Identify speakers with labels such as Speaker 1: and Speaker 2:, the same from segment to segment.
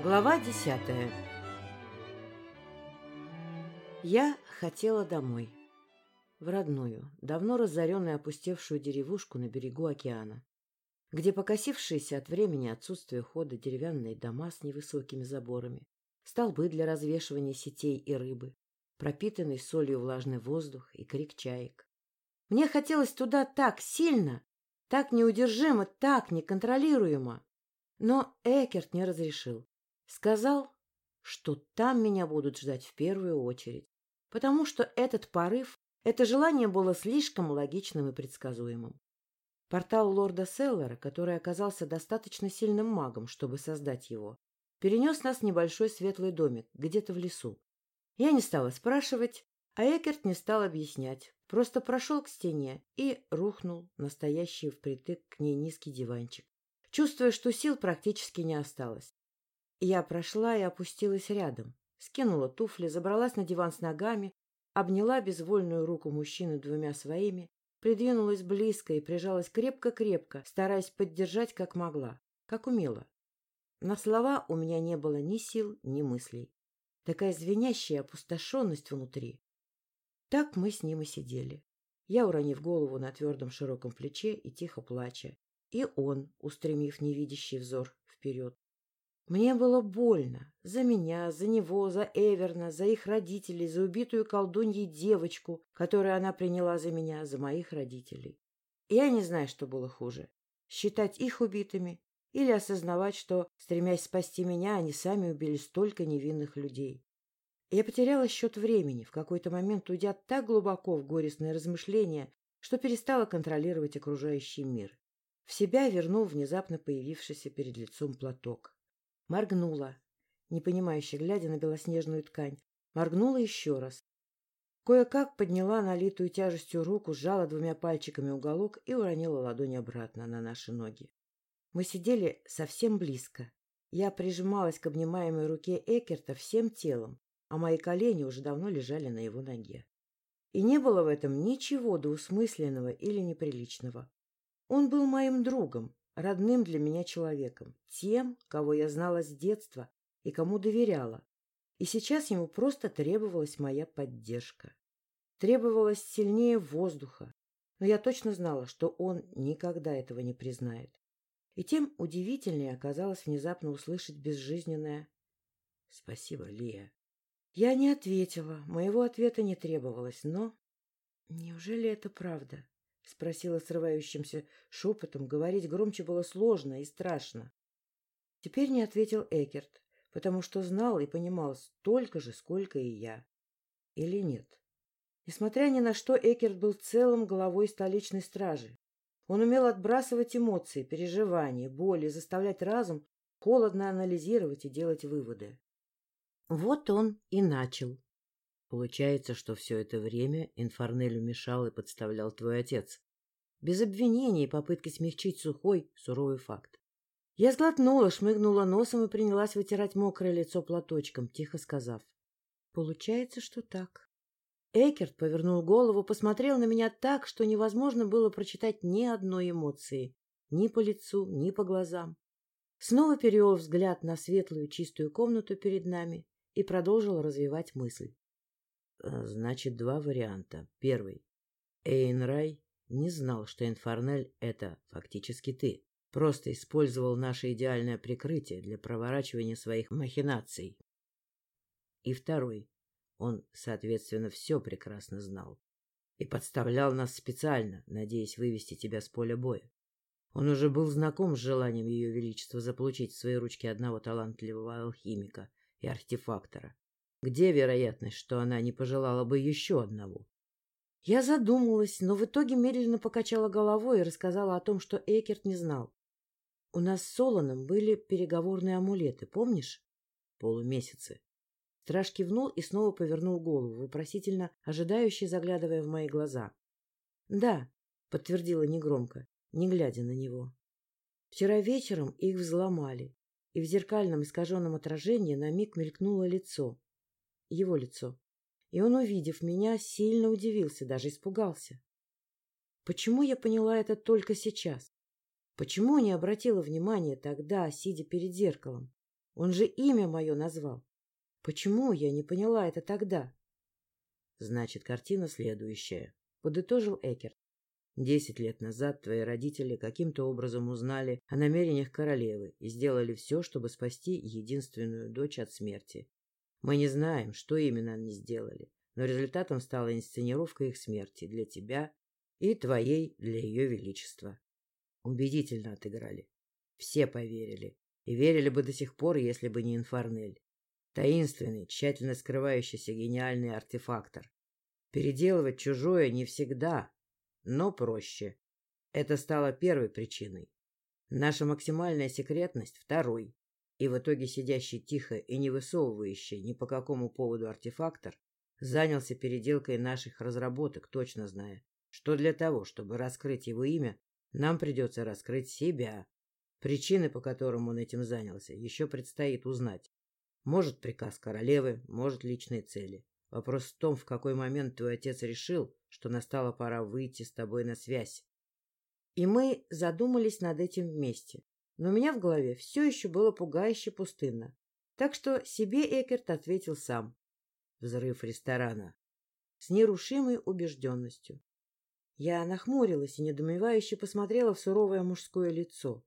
Speaker 1: Глава десятая Я хотела домой. В родную, давно разоренную опустевшую деревушку на берегу океана, где покосившиеся от времени отсутствия хода деревянные дома с невысокими заборами, столбы для развешивания сетей и рыбы, пропитанный солью влажный воздух и крик чаек. Мне хотелось туда так сильно, так неудержимо, так неконтролируемо. Но Экерт не разрешил. Сказал, что там меня будут ждать в первую очередь, потому что этот порыв, это желание было слишком логичным и предсказуемым. Портал лорда Селлера, который оказался достаточно сильным магом, чтобы создать его, перенес нас в небольшой светлый домик, где-то в лесу. Я не стала спрашивать, а Экерт не стал объяснять, просто прошел к стене и рухнул настоящий впритык к ней низкий диванчик, чувствуя, что сил практически не осталось. Я прошла и опустилась рядом, скинула туфли, забралась на диван с ногами, обняла безвольную руку мужчины двумя своими, придвинулась близко и прижалась крепко-крепко, стараясь поддержать как могла, как умела. На слова у меня не было ни сил, ни мыслей. Такая звенящая опустошенность внутри. Так мы с ним и сидели. Я, уронив голову на твердом широком плече и тихо плача, и он, устремив невидящий взор вперед. Мне было больно. За меня, за него, за Эверна, за их родителей, за убитую колдуньей девочку, которую она приняла за меня, за моих родителей. Я не знаю, что было хуже. Считать их убитыми или осознавать, что, стремясь спасти меня, они сами убили столько невинных людей. Я потеряла счет времени, в какой-то момент уйдя так глубоко в горестные размышления, что перестала контролировать окружающий мир. В себя вернул внезапно появившийся перед лицом платок. Моргнула, непонимающе глядя на белоснежную ткань. Моргнула еще раз. Кое-как подняла налитую тяжестью руку, сжала двумя пальчиками уголок и уронила ладонь обратно на наши ноги. Мы сидели совсем близко. Я прижималась к обнимаемой руке Экерта всем телом, а мои колени уже давно лежали на его ноге. И не было в этом ничего двусмысленного или неприличного. Он был моим другом, родным для меня человеком, тем, кого я знала с детства и кому доверяла. И сейчас ему просто требовалась моя поддержка. Требовалась сильнее воздуха, но я точно знала, что он никогда этого не признает. И тем удивительнее оказалось внезапно услышать безжизненное «Спасибо, Лия». Я не ответила, моего ответа не требовалось, но... Неужели это правда? — спросила срывающимся шепотом. Говорить громче было сложно и страшно. Теперь не ответил Экерт, потому что знал и понимал столько же, сколько и я. Или нет? Несмотря ни на что, Экерт был целым головой столичной стражи. Он умел отбрасывать эмоции, переживания, боли, заставлять разум холодно анализировать и делать выводы. Вот он и начал. Получается, что все это время Инфорнелю мешал и подставлял твой отец. Без обвинений и попытки смягчить сухой, суровый факт. Я сглотнула, шмыгнула носом и принялась вытирать мокрое лицо платочком, тихо сказав. Получается, что так. Экерт повернул голову, посмотрел на меня так, что невозможно было прочитать ни одной эмоции, ни по лицу, ни по глазам. Снова перевел взгляд на светлую чистую комнату перед нами и продолжил развивать мысль. Э, значит, два варианта. Первый. Эйнрай не знал, что Инфорнель — это фактически ты. Просто использовал наше идеальное прикрытие для проворачивания своих махинаций. И второй. Он, соответственно, все прекрасно знал. И подставлял нас специально, надеясь вывести тебя с поля боя. Он уже был знаком с желанием Ее Величества заполучить в свои ручки одного талантливого алхимика и артефактора, где вероятность, что она не пожелала бы еще одного? Я задумалась, но в итоге медленно покачала головой и рассказала о том, что Экерт не знал. У нас с Солоном были переговорные амулеты, помнишь? Полумесяцы. Страж кивнул и снова повернул голову, вопросительно ожидающий, заглядывая в мои глаза. — Да, — подтвердила негромко, не глядя на него. Вчера вечером их взломали, и в зеркальном искаженном отражении на миг мелькнуло лицо его лицо. И он, увидев меня, сильно удивился, даже испугался. Почему я поняла это только сейчас? Почему не обратила внимания тогда, сидя перед зеркалом? Он же имя мое назвал. Почему я не поняла это тогда?
Speaker 2: Значит, картина следующая, — подытожил Экерт. Десять лет назад твои родители каким-то образом узнали о намерениях королевы и сделали все, чтобы спасти единственную дочь от смерти. Мы не знаем, что именно они сделали, но результатом стала инсценировка их смерти для тебя и твоей для ее величества. Убедительно отыграли. Все поверили. И верили бы до сих пор, если бы не Инфарнель. Таинственный, тщательно скрывающийся гениальный артефактор. Переделывать чужое не всегда, но проще. Это стало первой причиной. Наша максимальная секретность — второй. И в итоге сидящий тихо и не высовывающий ни по какому поводу артефактор занялся переделкой наших разработок, точно зная, что для того, чтобы раскрыть его имя, нам придется раскрыть себя. Причины, по которым он этим занялся, еще предстоит узнать. Может, приказ королевы, может, личные цели. Вопрос в том, в какой момент твой отец решил, что настала пора выйти с тобой на связь.
Speaker 1: И мы задумались над этим вместе. Но у меня в голове все еще было пугающе пустынно. Так что себе Экерт ответил сам.
Speaker 2: Взрыв ресторана.
Speaker 1: С нерушимой убежденностью. Я нахмурилась и недоумевающе посмотрела в суровое мужское лицо.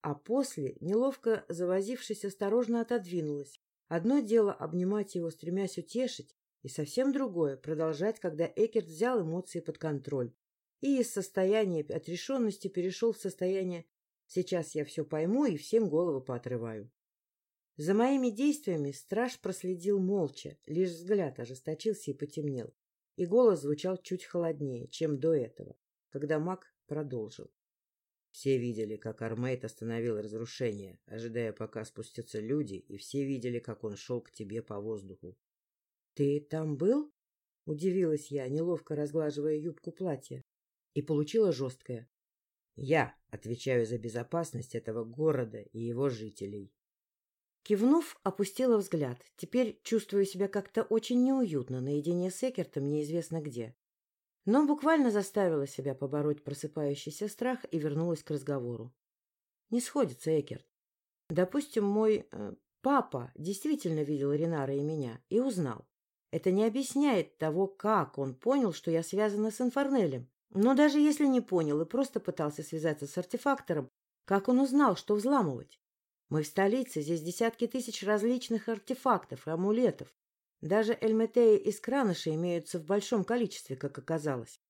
Speaker 1: А после, неловко завозившись, осторожно отодвинулась. Одно дело обнимать его, стремясь утешить, и совсем другое — продолжать, когда Экерт взял эмоции под контроль и из состояния отрешенности перешел в состояние «сейчас я все пойму и всем голову поотрываю». За моими действиями страж проследил молча, лишь взгляд ожесточился и потемнел, и голос звучал чуть холоднее, чем до этого, когда маг продолжил.
Speaker 2: Все видели, как Армейт остановил разрушение, ожидая, пока спустятся люди, и все видели, как он шел к тебе по воздуху.
Speaker 1: «Ты там был?» — удивилась я, неловко разглаживая юбку платья. И получила жесткое.
Speaker 2: «Я отвечаю за безопасность этого города и его жителей».
Speaker 1: Кивнув, опустила взгляд. Теперь чувствую себя как-то очень неуютно наедине с Экертом неизвестно где. Но буквально заставила себя побороть просыпающийся страх и вернулась к разговору. Не сходится, Экерт. Допустим, мой э, папа действительно видел Ренара и меня и узнал. Это не объясняет того, как он понял, что я связана с Инфорнелем. Но даже если не понял и просто пытался связаться с артефактором, как он узнал, что взламывать? Мы в столице, здесь десятки тысяч различных артефактов и амулетов. Даже Эльметеи из Краныша имеются в большом количестве, как оказалось.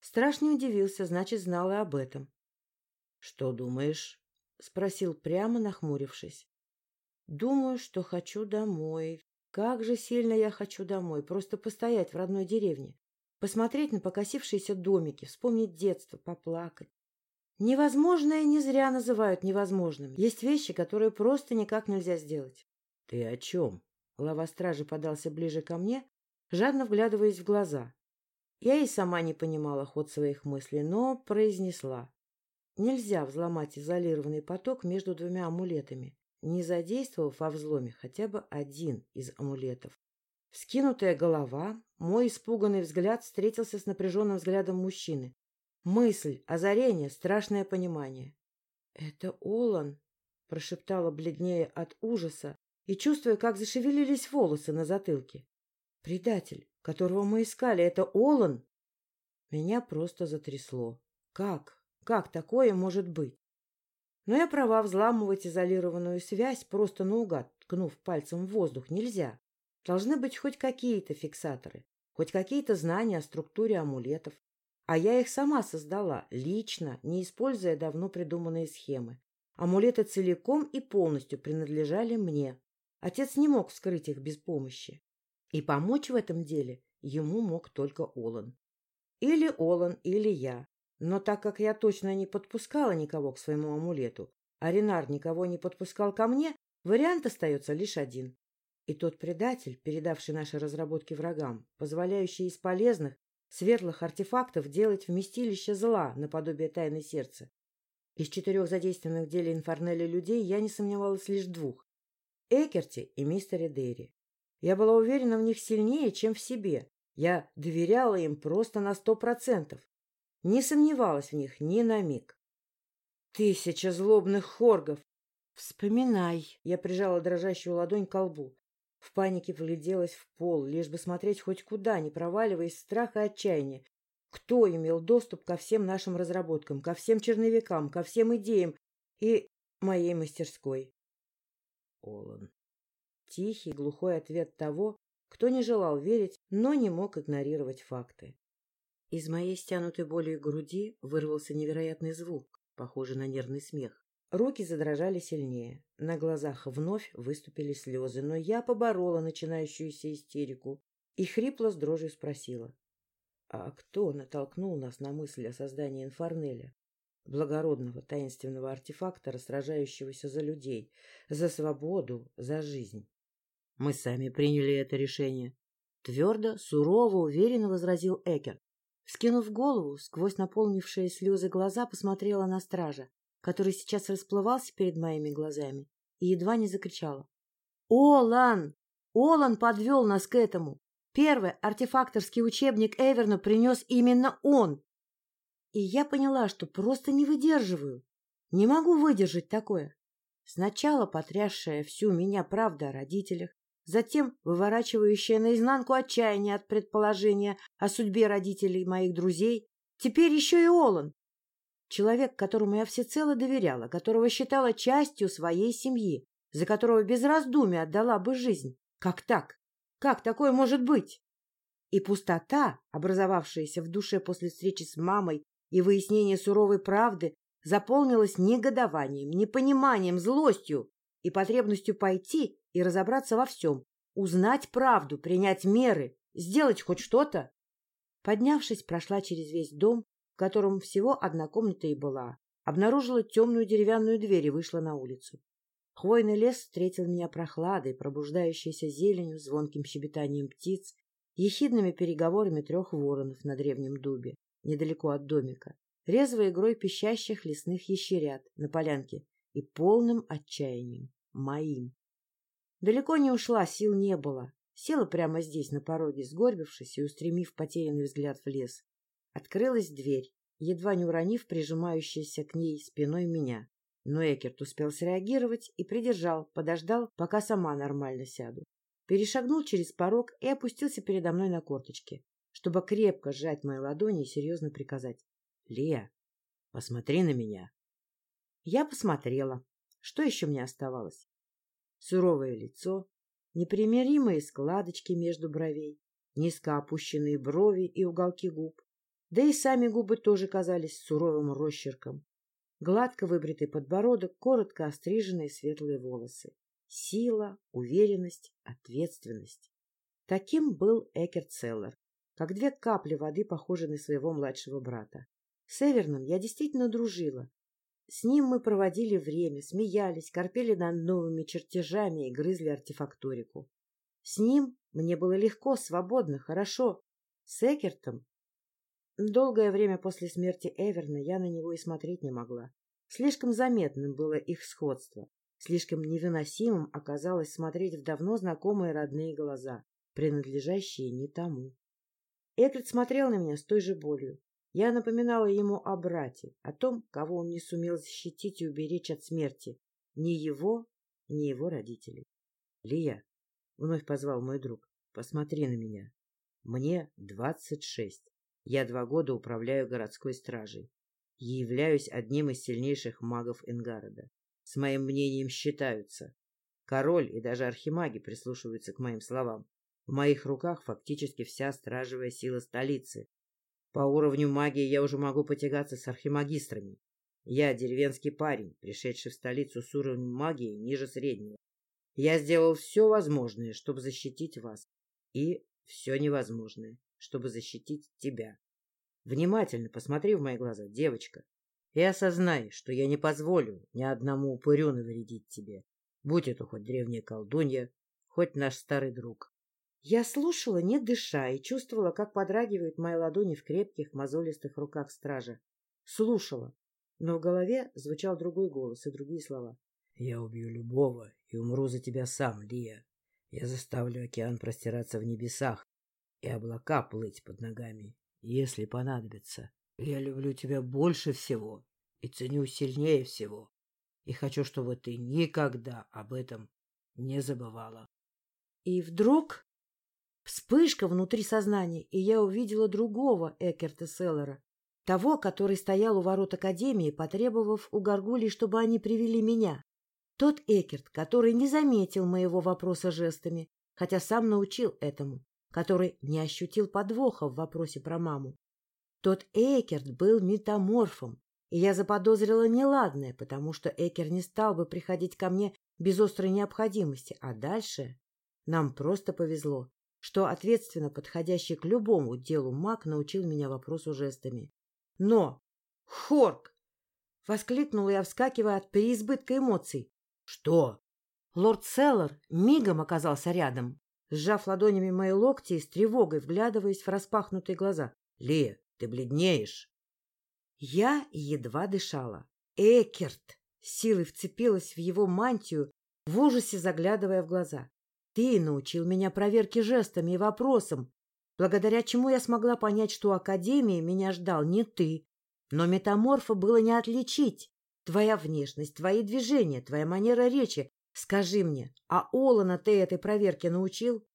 Speaker 1: Страшно удивился, значит, знал и об этом.
Speaker 2: — Что думаешь? — спросил прямо, нахмурившись.
Speaker 1: — Думаю, что хочу домой, как же сильно я хочу домой, просто постоять в родной деревне, посмотреть на покосившиеся домики, вспомнить детство, поплакать. Невозможное не зря называют невозможным. Есть вещи, которые просто никак нельзя сделать.
Speaker 2: — Ты о чем?
Speaker 1: Глава стражи подался ближе ко мне, жадно вглядываясь в глаза. Я и сама не понимала ход своих мыслей, но произнесла. Нельзя взломать изолированный поток между двумя амулетами не задействовав во взломе хотя бы один из амулетов. Вскинутая голова, мой испуганный взгляд встретился с напряженным взглядом мужчины. Мысль, озарение, страшное понимание. — Это Олан, — прошептала бледнее от ужаса и чувствуя, как зашевелились волосы на затылке. — Предатель, которого мы искали, это Олан? Меня просто затрясло. Как? Как такое может быть? Но я права, взламывать изолированную связь просто наугад, ткнув пальцем в воздух, нельзя. Должны быть хоть какие-то фиксаторы, хоть какие-то знания о структуре амулетов. А я их сама создала, лично, не используя давно придуманные схемы. Амулеты целиком и полностью принадлежали мне. Отец не мог вскрыть их без помощи. И помочь в этом деле ему мог только Олан. Или Олан, или я. Но так как я точно не подпускала никого к своему амулету, а Ренар никого не подпускал ко мне, вариант остается лишь один. И тот предатель, передавший наши разработки врагам, позволяющий из полезных, светлых артефактов делать вместилище зла наподобие тайны сердца. Из четырех задействованных в деле Инфорнелли людей я не сомневалась лишь двух — Экерти и мистере Дерри. Я была уверена в них сильнее, чем в себе. Я доверяла им просто на сто процентов. Не сомневалась в них ни на миг. Тысяча злобных хоргов! Вспоминай. Я прижала дрожащую ладонь к лбу. В панике вгляделась в пол, лишь бы смотреть хоть куда, не проваливаясь в страх и отчаяние. Кто имел доступ ко всем нашим разработкам, ко всем черновикам, ко всем идеям и моей мастерской?
Speaker 2: Олан.
Speaker 1: Тихий, глухой ответ того, кто не желал верить, но не мог игнорировать факты. Из моей стянутой болью груди вырвался невероятный звук, похожий на нервный смех. Руки задрожали сильнее. На глазах вновь выступили слезы, но я поборола начинающуюся истерику и хрипло с дрожью спросила. А кто натолкнул нас на мысль о создании инфарнеля? Благородного таинственного артефактора, сражающегося за людей, за свободу, за жизнь.
Speaker 2: Мы сами приняли это решение.
Speaker 1: Твердо, сурово, уверенно возразил Экер. Вскинув голову, сквозь наполнившие слезы глаза посмотрела на стража который сейчас расплывался перед моими глазами, и едва не закричала. «Олан! Олан подвел нас к этому! Первый артефакторский учебник Эверну принес именно он!» И я поняла, что просто не выдерживаю. Не могу выдержать такое. Сначала потрясшая всю меня правда о родителях, затем выворачивающая наизнанку отчаяние от предположения о судьбе родителей моих друзей, теперь еще и Олан, Человек, которому я всецело доверяла, которого считала частью своей семьи, за которого без раздумий отдала бы жизнь. Как так? Как такое может быть? И пустота, образовавшаяся в душе после встречи с мамой и выяснения суровой правды, заполнилась негодованием, непониманием, злостью и потребностью пойти и разобраться во всем, узнать правду, принять меры, сделать хоть что-то. Поднявшись, прошла через весь дом, котором всего одна комната и была. Обнаружила темную деревянную дверь и вышла на улицу. Хвойный лес встретил меня прохладой, пробуждающейся зеленью, звонким щебетанием птиц, ехидными переговорами трех воронов на древнем дубе, недалеко от домика, резвой игрой пищащих лесных ящерят на полянке и полным отчаянием. Моим. Далеко не ушла, сил не было. Села прямо здесь, на пороге, сгорбившись и устремив потерянный взгляд в лес. Открылась дверь, едва не уронив прижимающейся к ней спиной меня. Но Экерт успел среагировать и придержал, подождал, пока сама нормально сяду. Перешагнул через порог и опустился передо мной на корточки, чтобы крепко сжать мои ладони и серьезно приказать. — Лия, посмотри на меня. Я посмотрела. Что еще мне оставалось? Суровое лицо, непримиримые складочки между бровей, низко опущенные брови и уголки губ, да и сами губы тоже казались суровым росчерком. Гладко выбритый подбородок, коротко остриженные светлые волосы. Сила, уверенность, ответственность. Таким был Экерт Селлер, как две капли воды, похожие на своего младшего брата. С Эверном я действительно дружила. С ним мы проводили время, смеялись, корпели над новыми чертежами и грызли артефакторику. С ним мне было легко, свободно, хорошо. С Экертом Долгое время после смерти Эверна я на него и смотреть не могла. Слишком заметным было их сходство. Слишком невыносимым оказалось смотреть в давно знакомые родные глаза, принадлежащие не тому. Экрит смотрел на меня с той же болью. Я напоминала ему о брате, о том, кого он не сумел защитить и уберечь от смерти. Ни его, ни его родителей. — Лия, — вновь позвал мой друг, — посмотри на меня. Мне двадцать шесть. Я два года управляю городской стражей и являюсь одним из сильнейших магов Энгарода. С моим мнением считаются. Король и даже архимаги прислушиваются к моим словам. В моих руках фактически вся стражевая сила столицы. По уровню магии я уже могу потягаться с архимагистрами. Я деревенский парень, пришедший в столицу с уровнем магии ниже среднего. Я сделал все возможное, чтобы защитить вас. И все невозможное, чтобы защитить тебя. Внимательно посмотри в мои глаза, девочка, и осознай, что я не позволю ни одному упырю навредить тебе, будь это хоть древняя колдунья, хоть наш старый друг. Я слушала, не дыша, и чувствовала, как подрагивают мои ладони в крепких, мозолистых руках стража. Слушала, но в голове звучал другой голос и другие слова. — Я убью любого и умру за тебя сам, Лия. Я заставлю океан простираться в небесах, и облака плыть под ногами, если понадобится. Я люблю тебя больше всего и ценю сильнее всего.
Speaker 2: И хочу, чтобы ты никогда об этом не забывала.
Speaker 1: И вдруг вспышка внутри сознания, и я увидела другого Экерта Селлера, того, который стоял у ворот Академии, потребовав у Гаргулей, чтобы они привели меня. Тот Экерт, который не заметил моего вопроса жестами, хотя сам научил этому, который не ощутил подвоха в вопросе про маму. Тот Экерт был метаморфом, и я заподозрила неладное, потому что Экер не стал бы приходить ко мне без острой необходимости, а дальше нам просто повезло, что ответственно подходящий к любому делу маг научил меня вопросу жестами. Но! Хорк! — воскликнула я, вскакивая от переизбытка эмоций. — Что? Лорд Селлар мигом оказался рядом, сжав ладонями мои локти и с тревогой вглядываясь в распахнутые глаза. — Лия, ты бледнеешь. Я едва дышала. Экерт силой вцепилась в его мантию, в ужасе заглядывая в глаза. Ты научил меня проверке жестами и вопросам, благодаря чему я смогла понять, что Академии меня ждал не ты. Но метаморфа было не отличить. Твоя внешность, твои движения, твоя манера речи. Скажи мне, а Олана ты этой проверке научил?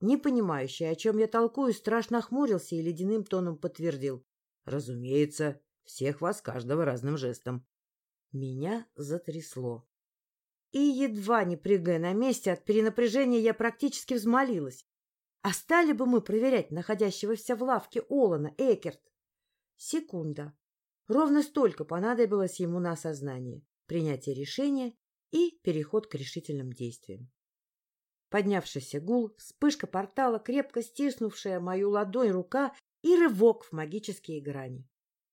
Speaker 1: Не понимающий, о чем я толкую, страшно охмурился и ледяным тоном подтвердил. Разумеется, всех вас каждого разным жестом. Меня затрясло. И, едва не прыгая на месте от перенапряжения, я практически взмолилась. А стали бы мы проверять находящегося в лавке Олана, Экерт? Секунда. Ровно столько понадобилось ему на осознание, принятие решения и переход к решительным действиям. Поднявшийся гул, вспышка портала, крепко стиснувшая мою ладонь рука и рывок в магические грани.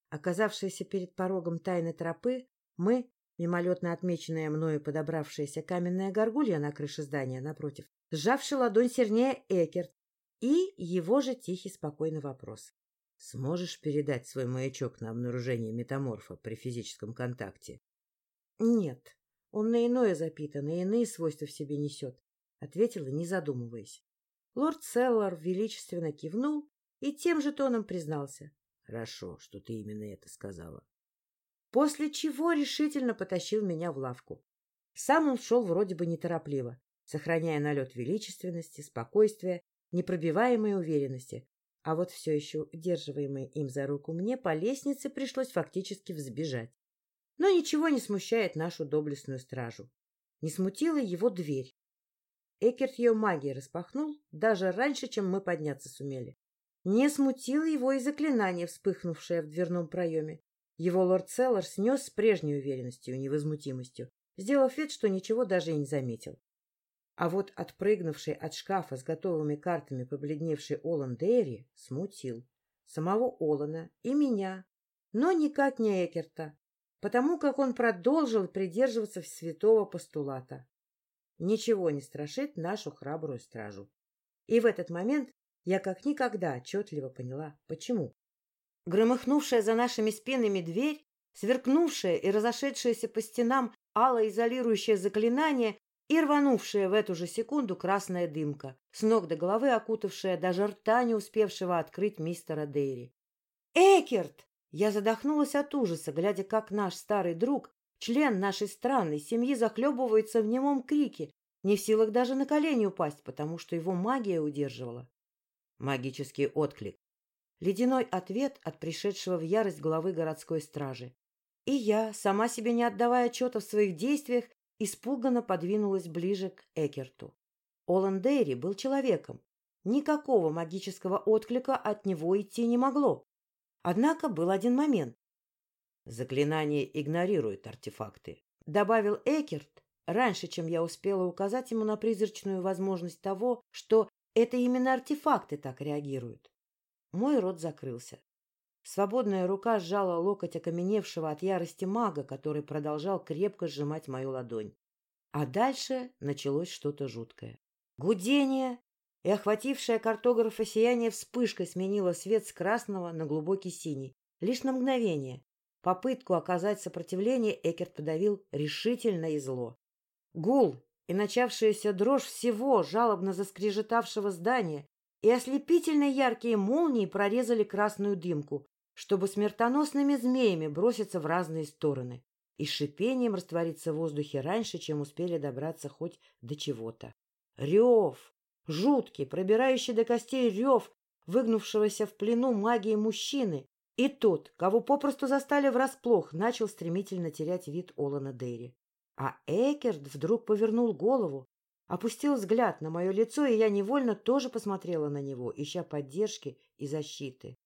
Speaker 1: Оказавшиеся перед порогом тайной тропы, мы, мимолетно отмеченная мною подобравшаяся каменная горгулья на крыше здания напротив, сжавший ладонь сильнее Экерт и его же тихий спокойный вопрос. «Сможешь передать свой маячок на обнаружение метаморфа при физическом контакте?» «Нет, он на иное запитан и иные свойства в себе несет», — ответила, не задумываясь. Лорд Селлар величественно кивнул и тем же тоном признался. Хорошо, что ты именно это сказала. После чего решительно потащил меня в лавку. Сам он шел вроде бы неторопливо, сохраняя налет величественности, спокойствия, непробиваемой уверенности. А вот все еще удерживаемой им за руку мне по лестнице пришлось фактически взбежать. Но ничего не смущает нашу доблестную стражу. Не смутила его дверь. Экерт ее магией распахнул даже раньше, чем мы подняться сумели. Не смутило его и заклинание, вспыхнувшее в дверном проеме. Его лорд Селлар снес с прежней уверенностью и невозмутимостью, сделав вид, что ничего даже и не заметил. А вот отпрыгнувший от шкафа с готовыми картами побледневший Олан Дейри смутил самого Олана и меня, но никак не Экерта, потому как он продолжил придерживаться святого постулата. Ничего не страшит нашу храбрую стражу. И в этот момент я как никогда отчетливо поняла, почему. Громыхнувшая за нашими спинами дверь, сверкнувшая и разошедшаяся по стенам алоизолирующее заклинание и рванувшая в эту же секунду красная дымка, с ног до головы окутавшая даже рта не успевшего открыть мистера Дейри. «Экерт!» Я задохнулась от ужаса, глядя, как наш старый друг, член нашей странной семьи, захлебывается в немом крике, не в силах даже на колени упасть, потому что его магия удерживала. Магический отклик. Ледяной ответ от пришедшего в ярость главы городской стражи. И я, сама себе не отдавая отчета в своих действиях, испуганно подвинулась ближе к Экерту. Олан Дейри был человеком. Никакого магического отклика от него идти не могло. Однако был один момент. Заклинание игнорирует артефакты, добавил Экерт, раньше, чем я успела указать ему на призрачную возможность того, что это именно артефакты так реагируют. Мой рот закрылся. Свободная рука сжала локоть окаменевшего от ярости мага, который продолжал крепко сжимать мою ладонь. А дальше началось что-то жуткое. Гудение и охватившая картографа сияние вспышкой сменило свет с красного на глубокий синий. Лишь на мгновение. Попытку оказать сопротивление Экерт подавил решительно и зло. Гул и начавшаяся дрожь всего жалобно заскрежетавшего здания, и ослепительно яркие молнии прорезали красную дымку, чтобы смертоносными змеями броситься в разные стороны. и шипением раствориться в воздухе раньше, чем успели добраться хоть до чего-то. Рев! Жуткий, пробирающий до костей рев, выгнувшегося в плену магии мужчины, и тот, кого попросту застали врасплох, начал стремительно терять вид Олана Дерри. А Экерт вдруг повернул голову, опустил взгляд на мое лицо, и я невольно тоже посмотрела на него, ища поддержки и защиты.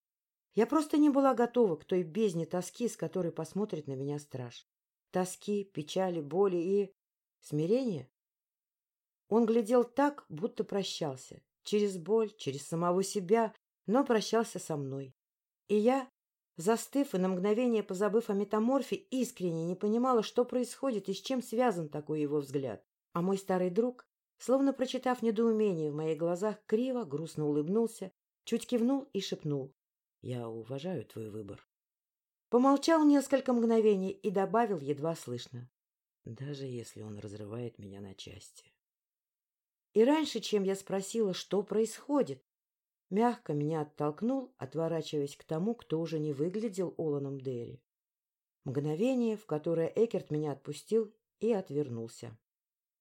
Speaker 1: Я просто не была готова к той бездне тоски, с которой посмотрит на меня страж. Тоски, печали, боли и... смирения. Он глядел так, будто прощался. Через боль, через самого себя, но прощался со мной. И я, Застыв и на мгновение позабыв о метаморфе, искренне не понимала, что происходит и с чем связан такой его взгляд. А мой старый друг, словно прочитав недоумение в моих глазах, криво, грустно улыбнулся, чуть кивнул и шепнул. — Я уважаю твой выбор. Помолчал несколько мгновений и добавил едва слышно. Даже если он разрывает меня на части. И раньше, чем я спросила, что происходит, Мягко меня оттолкнул, отворачиваясь к тому, кто уже не выглядел Оланом Дерри. Мгновение, в которое Экерт меня отпустил и отвернулся.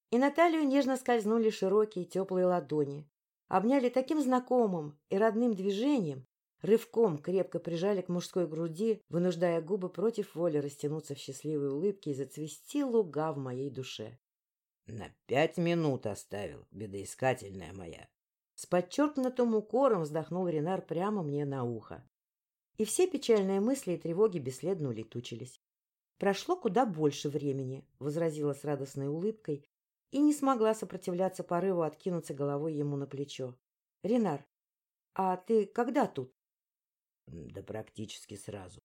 Speaker 1: И на талию нежно скользнули широкие теплые ладони. Обняли таким знакомым и родным движением, рывком крепко прижали к мужской груди, вынуждая губы против воли растянуться в счастливой улыбке и зацвести луга в моей душе.
Speaker 2: — На пять минут оставил, бедоискательная моя,
Speaker 1: с подчеркнутым укором вздохнул Ренар прямо мне на ухо. И все печальные мысли и тревоги бесследно улетучились. Прошло куда больше времени, — возразила с радостной улыбкой и не смогла сопротивляться порыву откинуться головой ему на плечо. — Ренар, а ты когда тут?
Speaker 2: — Да практически сразу.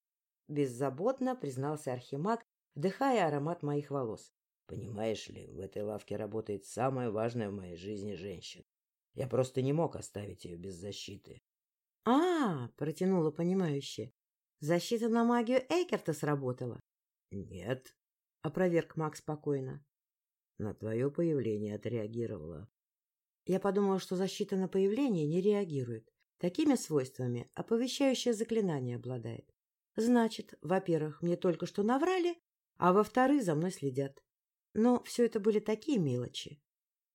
Speaker 1: Беззаботно признался Архимаг, вдыхая аромат моих волос.
Speaker 2: — Понимаешь ли, в этой лавке работает самая важная в моей жизни женщина. Я просто не мог оставить ее без защиты.
Speaker 1: — А, — протянула понимающе, — защита на магию Экерта сработала?
Speaker 2: — Нет, —
Speaker 1: опроверг Макс спокойно.
Speaker 2: — На твое появление отреагировала.
Speaker 1: Я подумала, что защита на появление не реагирует. Такими свойствами оповещающее заклинание обладает. Значит, во-первых, мне только что наврали, а во-вторых, за мной следят. Но все это были такие мелочи.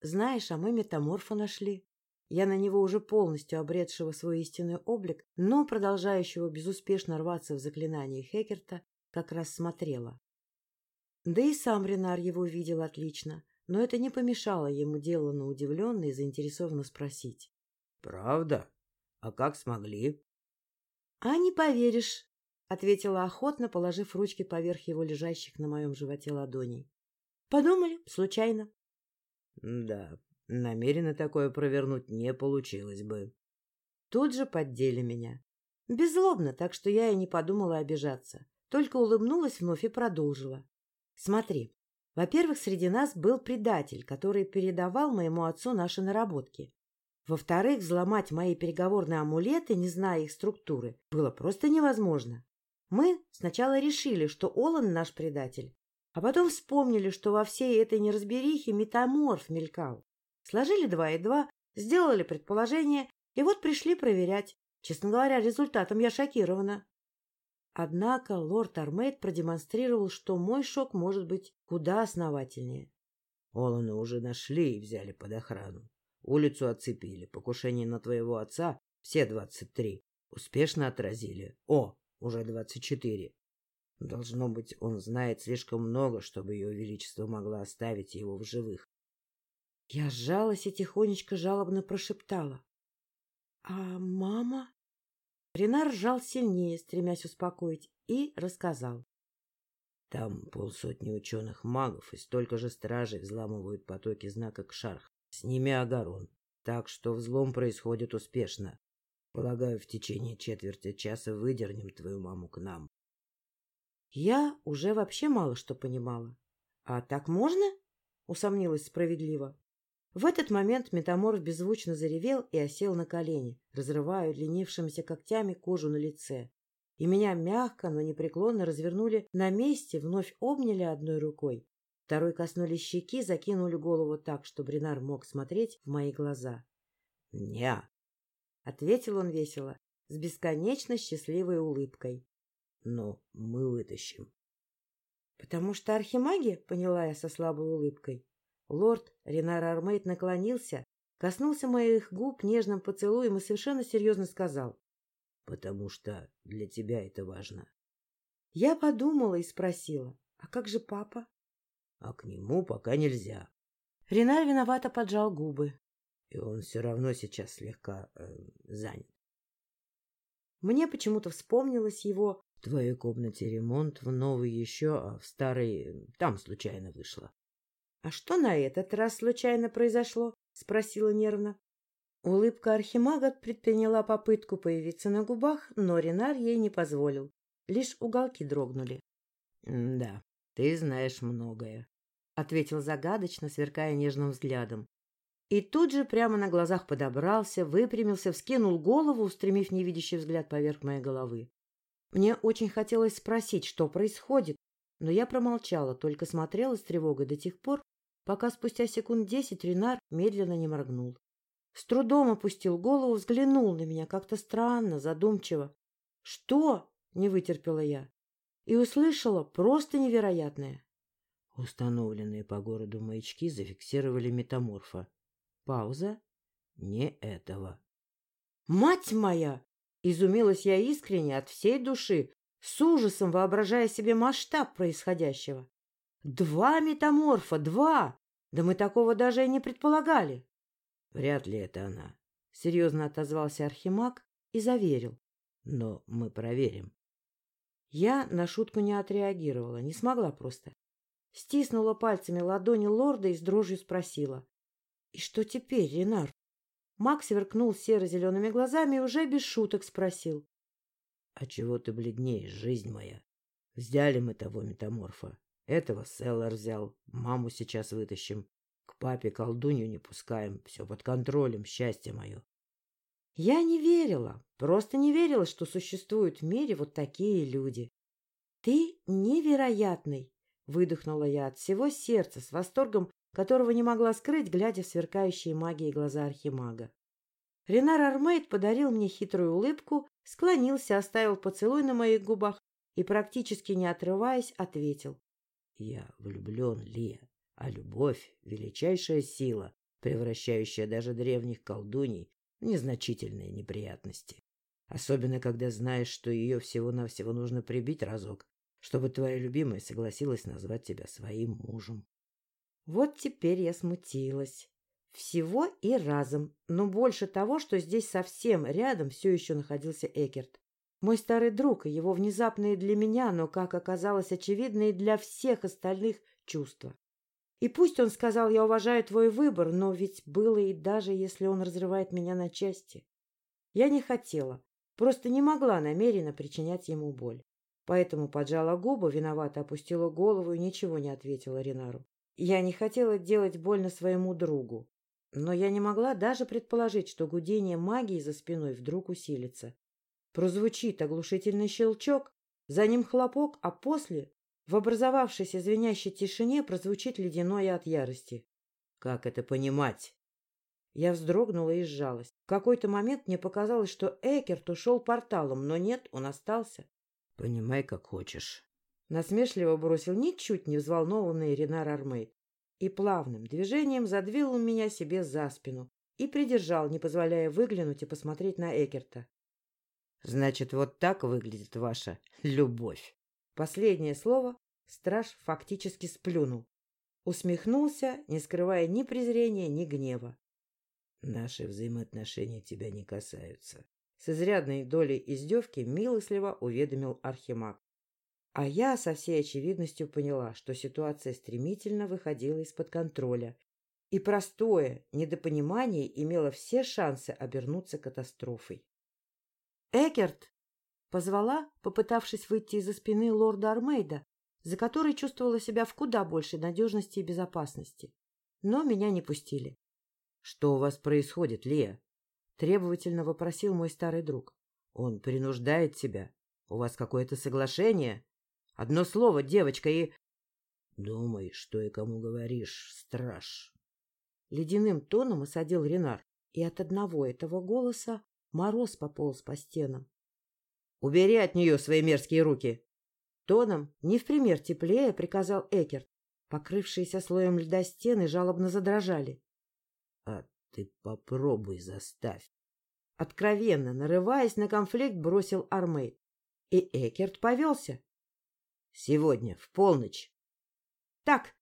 Speaker 1: Знаешь, а мы метаморфа нашли. Я на него уже полностью обретшего свой истинный облик, но продолжающего безуспешно рваться в заклинании Хекерта, как раз смотрела. Да и сам Ренар его видел отлично, но это не помешало ему деланно удивленно и заинтересованно спросить.
Speaker 2: — Правда? А как смогли?
Speaker 1: — А не поверишь, — ответила охотно, положив ручки поверх его лежащих на моем животе ладоней. — Подумали, случайно.
Speaker 2: — Да, Намеренно такое провернуть не получилось бы.
Speaker 1: Тут же поддели меня. Беззлобно, так что я и не подумала обижаться. Только улыбнулась вновь и продолжила. Смотри, во-первых, среди нас был предатель, который передавал моему отцу наши наработки. Во-вторых, взломать мои переговорные амулеты, не зная их структуры, было просто невозможно. Мы сначала решили, что Олан наш предатель, а потом вспомнили, что во всей этой неразберихе метаморф мелькал. Сложили два и два, сделали предположение, и вот пришли проверять. Честно говоря, результатом я шокирована. Однако лорд Армейд продемонстрировал, что мой шок может быть куда основательнее.
Speaker 2: Олана уже нашли и взяли под охрану. Улицу оцепили. Покушение на твоего отца все двадцать три. Успешно отразили. О, уже двадцать четыре. Должно быть, он знает слишком много, чтобы ее величество могло оставить его в живых.
Speaker 1: Я сжалась и тихонечко жалобно прошептала. — А мама? Ренар ржал сильнее, стремясь успокоить, и рассказал.
Speaker 2: Там полсотни ученых-магов и столько же стражей взламывают потоки знака Кшарх. С ними Агарон. Так что взлом происходит успешно. Полагаю, в течение четверти часа выдернем твою маму к нам.
Speaker 1: Я уже вообще мало что понимала. — А так можно? — усомнилась справедливо. В этот момент метаморф беззвучно заревел и осел на колени, разрывая удлинившимися когтями кожу на лице. И меня мягко, но непреклонно развернули на месте, вновь обняли одной рукой. Второй коснулись щеки, закинули голову так, что Бринар мог смотреть в мои глаза.
Speaker 2: — Не, —
Speaker 1: ответил он весело, с бесконечно счастливой улыбкой.
Speaker 2: — Но мы вытащим.
Speaker 1: — Потому что архимаги, — поняла я со слабой улыбкой. Лорд Ренар Армейд наклонился, коснулся моих губ нежным поцелуем и совершенно серьезно сказал.
Speaker 2: — Потому что для тебя это важно.
Speaker 1: Я подумала и спросила, а как же папа?
Speaker 2: — А к нему пока нельзя.
Speaker 1: Ренар виновато поджал губы.
Speaker 2: И он все равно сейчас слегка э, занят.
Speaker 1: Мне почему-то вспомнилось его...
Speaker 2: Твоей комнате ремонт, в новой еще, а в старой там случайно вышло.
Speaker 1: — А что на этот раз случайно произошло? — спросила нервно. Улыбка архимага предприняла попытку появиться на губах, но Ренар ей не позволил. Лишь уголки дрогнули.
Speaker 2: — Да, ты знаешь многое, — ответил загадочно, сверкая нежным взглядом.
Speaker 1: И тут же прямо на глазах подобрался, выпрямился, вскинул голову, устремив невидящий взгляд поверх моей головы. Мне очень хотелось спросить, что происходит, но я промолчала, только смотрела с тревогой до тех пор, пока спустя секунд десять Ренар медленно не моргнул. С трудом опустил голову, взглянул на меня как-то странно, задумчиво. «Что?» — не вытерпела я. И услышала просто невероятное.
Speaker 2: Установленные по городу маячки зафиксировали метаморфа. Пауза. Не этого.
Speaker 1: «Мать моя!» — изумилась я искренне от всей души, с ужасом воображая себе масштаб происходящего. «Два метаморфа! Два! Да мы такого даже и не предполагали!»
Speaker 2: «Вряд ли это она», —
Speaker 1: серьезно отозвался Архимаг и заверил.
Speaker 2: «Но мы проверим».
Speaker 1: Я на шутку не отреагировала, не смогла просто. Стиснула пальцами ладони лорда и с дрожью спросила. И что теперь, Ренар? Макс сверкнул серо-зелеными глазами и уже без шуток спросил.
Speaker 2: — А чего ты бледнеешь, жизнь моя? Взяли мы того метаморфа. Этого Селлар взял. Маму сейчас вытащим. К папе колдунью не пускаем. Все под контролем, счастье мое.
Speaker 1: Я не верила, просто не верила, что существуют в мире вот такие люди. — Ты невероятный! — выдохнула я от всего сердца, с восторгом которого не могла скрыть, глядя в сверкающие магией глаза архимага. Ренар Армейд подарил мне хитрую улыбку, склонился, оставил поцелуй на моих губах и, практически не отрываясь, ответил.
Speaker 2: — Я влюблен, Лия, а любовь — величайшая сила, превращающая даже древних колдуней в незначительные неприятности. Особенно, когда знаешь, что ее всего-навсего нужно прибить разок, чтобы твоя любимая согласилась назвать тебя своим мужем.
Speaker 1: Вот теперь я смутилась. Всего и разом, но больше того, что здесь совсем рядом все еще находился Экерт. Мой старый друг и его внезапные для меня, но, как оказалось, очевидные для всех остальных чувства. И пусть он сказал, я уважаю твой выбор, но ведь было и даже, если он разрывает меня на части. Я не хотела, просто не могла намеренно причинять ему боль. Поэтому поджала губы, виновато опустила голову и ничего не ответила Ринару. Я не хотела делать больно своему другу, но я не могла даже предположить, что гудение магии за спиной вдруг усилится. Прозвучит оглушительный щелчок, за ним хлопок, а после в образовавшейся звенящей тишине прозвучит ледяное от ярости.
Speaker 2: «Как это понимать?»
Speaker 1: Я вздрогнула и сжалась. В какой-то момент мне показалось, что Экерт ушел порталом, но нет, он остался.
Speaker 2: «Понимай, как хочешь».
Speaker 1: Насмешливо бросил ничуть не взволнованный Ренар Армейд и плавным движением задвинул меня себе за спину и придержал, не позволяя выглянуть и посмотреть на Экерта.
Speaker 2: — Значит, вот так выглядит ваша любовь.
Speaker 1: Последнее слово страж фактически сплюнул. Усмехнулся, не скрывая ни презрения, ни гнева.
Speaker 2: — Наши взаимоотношения тебя не касаются.
Speaker 1: С изрядной долей издевки милостливо уведомил Архимаг. А я со всей очевидностью поняла, что ситуация стремительно выходила из-под контроля, и простое недопонимание имело все шансы обернуться катастрофой. «Экерт!» — позвала, попытавшись выйти из-за спины лорда Армейда, за которой чувствовала себя в куда большей надежности и безопасности. Но меня не пустили.
Speaker 2: — Что у вас происходит, Лия?
Speaker 1: — требовательно вопросил мой старый друг.
Speaker 2: — Он принуждает тебя? У вас какое-то соглашение? Одно слово, девочка, и... Думай, что и кому говоришь, страж.
Speaker 1: Ледяным тоном осадил Ренар, и от одного этого голоса мороз пополз по стенам.
Speaker 2: — Убери от нее свои мерзкие руки!
Speaker 1: Тоном, не в пример теплее, приказал Экерт. Покрывшиеся слоем льда стены жалобно задрожали.
Speaker 2: — А ты попробуй заставь.
Speaker 1: Откровенно, нарываясь на конфликт, бросил Армейд. И Экерт повелся.
Speaker 2: — Сегодня, в полночь.
Speaker 1: — Так,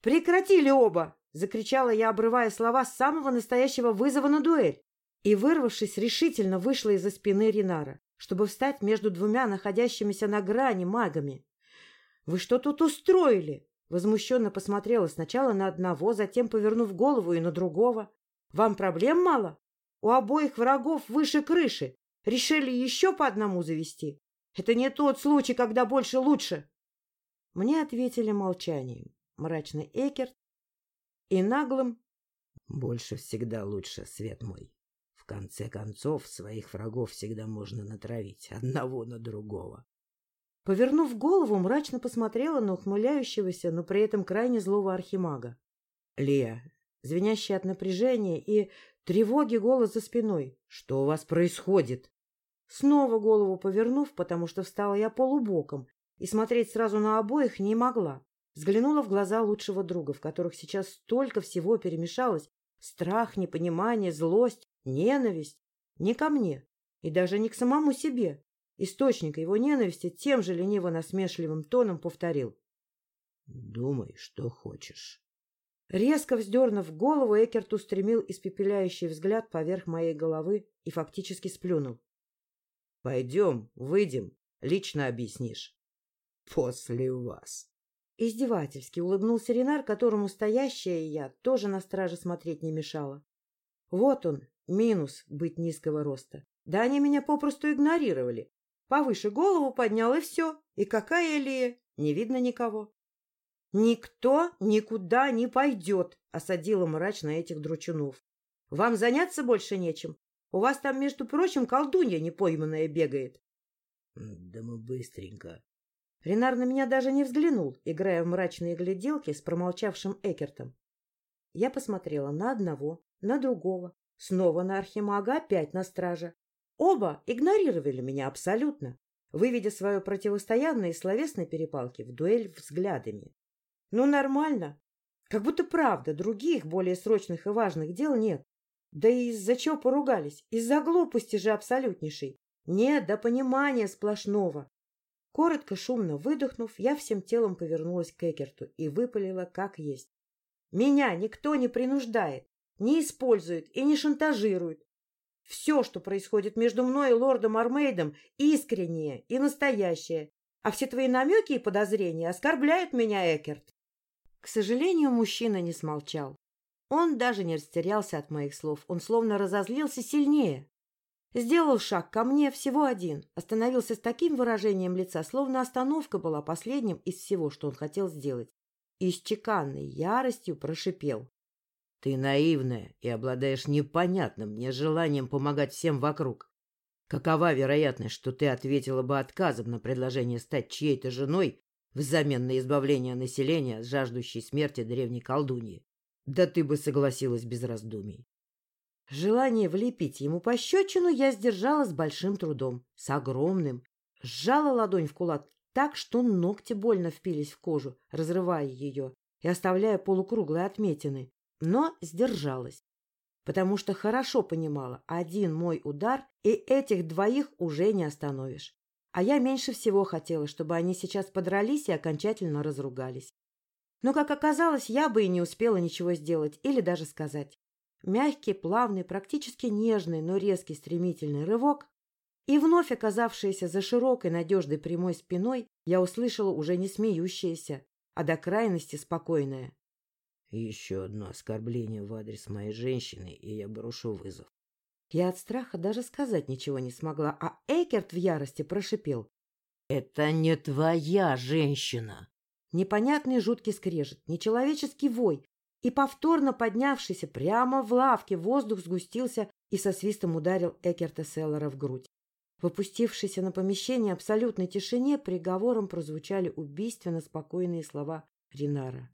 Speaker 1: прекратили оба! — закричала я, обрывая слова самого настоящего вызова на дуэль. И, вырвавшись, решительно вышла из-за спины Ринара, чтобы встать между двумя находящимися на грани магами. — Вы что тут устроили? Возмущенно посмотрела сначала на одного, затем повернув голову и на другого. — Вам проблем мало? У обоих врагов выше крыши. Решили еще по одному завести? Это не тот случай, когда больше лучше. Мне ответили молчанием. Мрачный Экерт и наглым
Speaker 2: «Больше всегда лучше, свет мой. В конце концов, своих врагов всегда можно натравить одного на другого».
Speaker 1: Повернув голову, мрачно посмотрела на ухмыляющегося, но при этом крайне злого архимага. «Лия, звенящий от напряжения и тревоги голос за спиной. Что у вас происходит?» Снова голову повернув, потому что встала я полубоком, и смотреть сразу на обоих не могла. Взглянула в глаза лучшего друга, в которых сейчас столько всего перемешалось. Страх, непонимание, злость, ненависть. Не ко мне и даже не к самому себе. Источник его ненависти тем же лениво-насмешливым тоном повторил.
Speaker 2: — Думай, что хочешь.
Speaker 1: Резко вздернув голову, Экерт устремил испепеляющий взгляд поверх моей головы и фактически сплюнул.
Speaker 2: — Пойдем, выйдем, лично объяснишь. — После вас.
Speaker 1: Издевательски улыбнулся Ренар, которому стоящая я тоже на страже смотреть не мешала. Вот он, минус быть низкого роста. Да они меня попросту игнорировали. Повыше голову поднял, и все. И какая Лия? Не видно никого. «Никто никуда не пойдет», — осадила мрачно этих дручунов. «Вам заняться больше нечем. У вас там, между прочим, колдунья непойманная бегает».
Speaker 2: «Да мы быстренько»,
Speaker 1: Ренар на меня даже не взглянул, играя в мрачные гляделки с промолчавшим Экертом. Я посмотрела на одного, на другого, снова на архимага, опять на стража. Оба игнорировали меня абсолютно, выведя свое противостоянное и словесной перепалки в дуэль взглядами. Ну, нормально. Как будто правда, других, более срочных и важных дел нет. Да и из-за чего поругались? Из-за глупости же абсолютнейшей. Нет, до понимания сплошного. Коротко, шумно выдохнув, я всем телом повернулась к Экерту и выпалила как есть. Меня никто не принуждает, не использует и не шантажирует. Все, что происходит между мной и лордом Армейдом, искреннее и настоящее, а все твои намеки и подозрения оскорбляют меня, Экерт. К сожалению, мужчина не смолчал. Он даже не растерялся от моих слов, он словно разозлился сильнее. Сделал шаг ко мне, всего один. Остановился с таким выражением лица, словно остановка была последним из всего, что он хотел сделать. И с чеканной яростью прошипел.
Speaker 2: — Ты наивная и обладаешь непонятным мне желанием помогать всем вокруг. Какова вероятность, что ты ответила бы отказом на предложение стать чьей-то женой взамен на избавление населения, жаждущей смерти древней колдуньи? Да ты бы согласилась без раздумий.
Speaker 1: Желание влепить ему пощечину я сдержала с большим трудом, с огромным. Сжала ладонь в кулак так, что ногти больно впились в кожу, разрывая ее и оставляя полукруглые отметины, но сдержалась, потому что хорошо понимала, один мой удар, и этих двоих уже не остановишь. А я меньше всего хотела, чтобы они сейчас подрались и окончательно разругались. Но, как оказалось, я бы и не успела ничего сделать или даже сказать. Мягкий, плавный, практически нежный, но резкий стремительный рывок, и вновь оказавшаяся за широкой надежной прямой спиной, я услышала уже не смеющееся, а до крайности спокойное.
Speaker 2: Еще одно оскорбление в адрес моей женщины, и я брошу вызов.
Speaker 1: Я от страха даже сказать ничего не смогла, а Экерт в ярости прошипел.
Speaker 2: — Это не твоя женщина!
Speaker 1: Непонятный жуткий скрежет, нечеловеческий вой, и повторно поднявшийся прямо в лавке воздух сгустился и со свистом ударил Экерта Селлера в грудь. В опустившейся на помещение абсолютной тишине приговором прозвучали убийственно спокойные слова Ринара.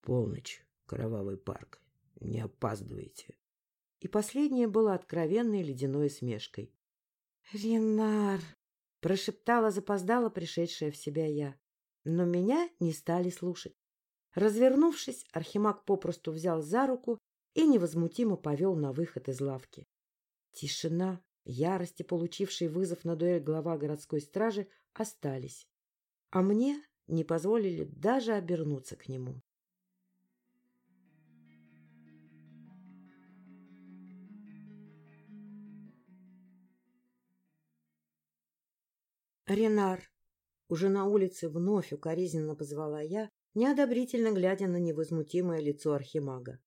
Speaker 2: «Полночь, кровавый парк. Не опаздывайте».
Speaker 1: И последнее было откровенной ледяной смешкой. «Ринар!» Прошептала запоздала пришедшая в себя я. Но меня не стали слушать. Развернувшись, Архимаг попросту взял за руку и невозмутимо повел на выход из лавки. Тишина, ярости, получивший вызов на дуэль глава городской стражи, остались. А мне не позволили даже обернуться к нему. Ренар. Уже на улице вновь укоризненно позвала я, неодобрительно глядя на невозмутимое лицо архимага.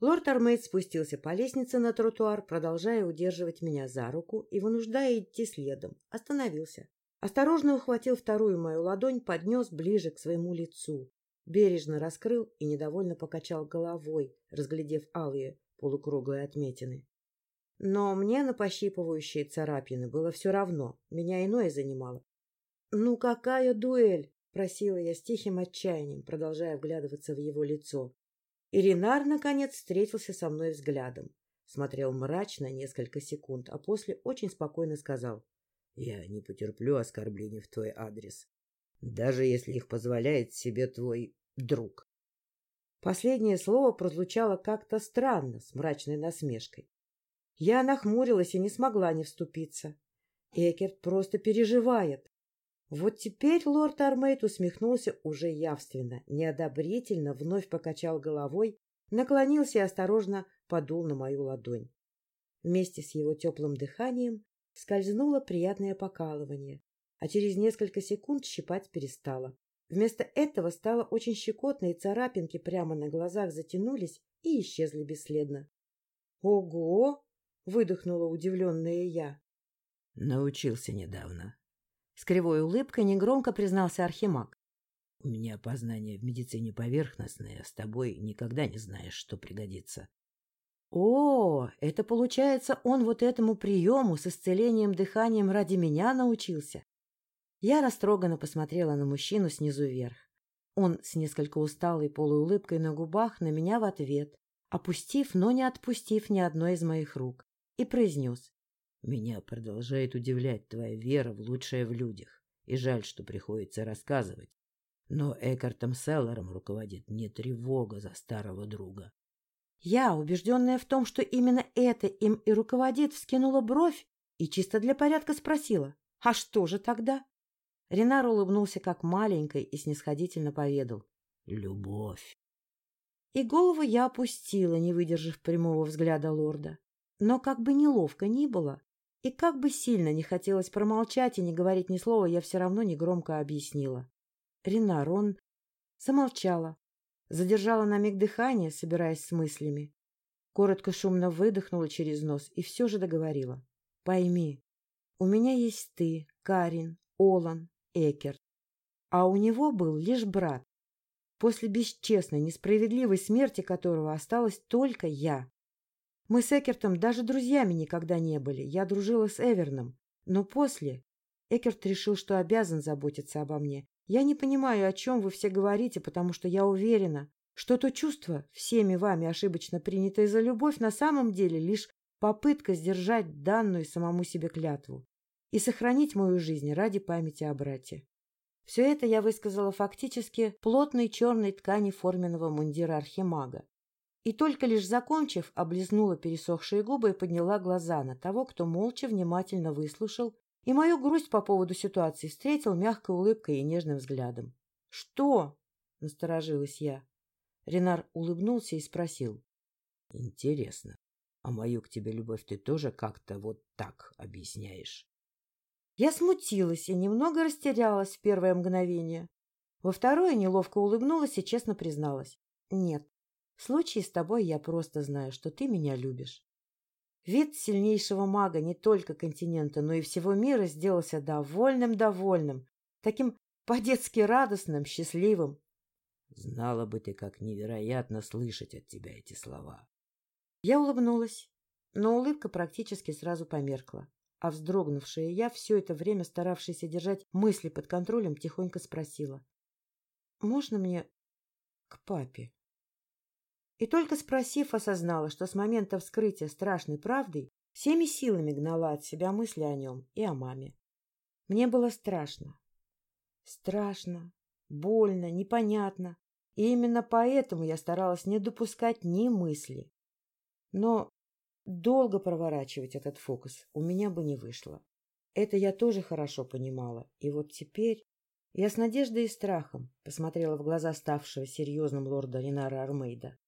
Speaker 1: Лорд Армейд спустился по лестнице на тротуар, продолжая удерживать меня за руку и вынуждая идти следом. Остановился. Осторожно ухватил вторую мою ладонь, поднес ближе к своему лицу. Бережно раскрыл и недовольно покачал головой, разглядев алые полукруглые отметины. Но мне на пощипывающие царапины было все равно, меня иное занимало. — Ну какая дуэль? — просила я с тихим отчаянием, продолжая вглядываться в его лицо. Иринар, наконец, встретился со мной взглядом. Смотрел мрачно несколько секунд, а после очень спокойно сказал. — Я не потерплю оскорблений в твой адрес, даже если их позволяет себе твой друг. Последнее слово прозвучало как-то странно, с мрачной насмешкой. Я нахмурилась и не смогла не вступиться. Экерт просто переживает. Вот теперь лорд Армейт усмехнулся уже явственно, неодобрительно, вновь покачал головой, наклонился и осторожно подул на мою ладонь. Вместе с его теплым дыханием скользнуло приятное покалывание, а через несколько секунд щипать перестало. Вместо этого стало очень щекотно, и царапинки прямо на глазах затянулись и исчезли бесследно. «Ого!» выдохнула удивленная я.
Speaker 2: Научился недавно.
Speaker 1: С кривой улыбкой негромко признался Архимаг.
Speaker 2: У меня познания в медицине поверхностные, а с тобой никогда не знаешь, что пригодится.
Speaker 1: О, это получается, он вот этому приему с исцелением дыханием ради меня научился. Я растроганно посмотрела на мужчину снизу вверх. Он с несколько усталой полуулыбкой на губах на меня в ответ, опустив, но не отпустив ни одной из моих рук и произнес.
Speaker 2: «Меня продолжает удивлять твоя вера в лучшее в людях, и жаль, что приходится рассказывать. Но Экартом Селлером руководит не тревога за старого друга».
Speaker 1: Я, убежденная в том, что именно это им и руководит, вскинула бровь и чисто для порядка спросила. «А что же тогда?» Ренар улыбнулся как маленькой и снисходительно поведал.
Speaker 2: «Любовь».
Speaker 1: И голову я опустила, не выдержав прямого взгляда лорда. Но как бы неловко ни было, и как бы сильно не хотелось промолчать и не говорить ни слова, я все равно негромко объяснила. Ренар, он... Замолчала, задержала на миг дыхание, собираясь с мыслями. Коротко шумно выдохнула через нос и все же договорила. Пойми, у меня есть ты, Карин, Олан, Экерт. А у него был лишь брат, после бесчестной, несправедливой смерти которого осталась только я. Мы с Экертом даже друзьями никогда не были. Я дружила с Эверном. Но после... Экерт решил, что обязан заботиться обо мне. Я не понимаю, о чем вы все говорите, потому что я уверена, что то чувство, всеми вами ошибочно принятое за любовь, на самом деле лишь попытка сдержать данную самому себе клятву и сохранить мою жизнь ради памяти о брате. Все это я высказала фактически плотной черной ткани форменного мундира архимага, и только лишь закончив, облизнула пересохшие губы и подняла глаза на того, кто молча внимательно выслушал и мою грусть по поводу ситуации встретил мягкой улыбкой и нежным взглядом. — Что? — насторожилась я. Ренар улыбнулся и спросил.
Speaker 2: — Интересно, а мою к тебе любовь ты тоже как-то вот так объясняешь?
Speaker 1: Я смутилась и немного растерялась в первое мгновение. Во второе неловко улыбнулась и честно призналась. Нет, в случае с тобой я просто знаю, что ты меня любишь. Вид сильнейшего мага не только континента, но и всего мира сделался довольным-довольным, таким по-детски радостным, счастливым.
Speaker 2: Знала бы ты, как невероятно слышать от тебя эти слова.
Speaker 1: Я улыбнулась, но улыбка практически сразу померкла, а вздрогнувшая я, все это время старавшаяся держать мысли под контролем, тихонько спросила. — Можно мне к папе? И только спросив, осознала, что с момента вскрытия страшной правды всеми силами гнала от себя мысли о нем и о маме. Мне было страшно. Страшно, больно, непонятно. И именно поэтому я старалась не допускать ни мысли. Но долго проворачивать этот фокус у меня бы не вышло. Это я тоже хорошо понимала. И вот теперь я с надеждой и страхом посмотрела в глаза ставшего серьезным лорда Ринара Армейда.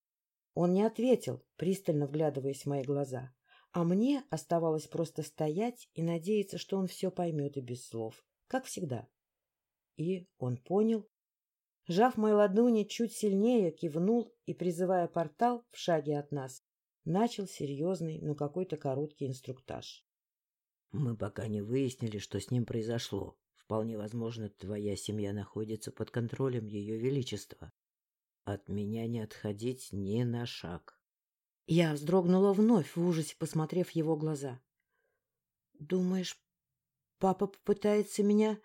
Speaker 1: Он не ответил, пристально вглядываясь в мои глаза, а мне оставалось просто стоять и надеяться, что он все поймет и без слов, как всегда. И он понял. Жав мои ладони чуть сильнее, кивнул и, призывая портал в шаге от нас, начал серьезный, но какой-то короткий инструктаж.
Speaker 2: Мы пока не выяснили, что с ним произошло. Вполне возможно, твоя семья находится под контролем Ее Величества. От меня не отходить ни на шаг.
Speaker 1: Я вздрогнула вновь, в ужасе посмотрев его глаза. — Думаешь, папа попытается меня...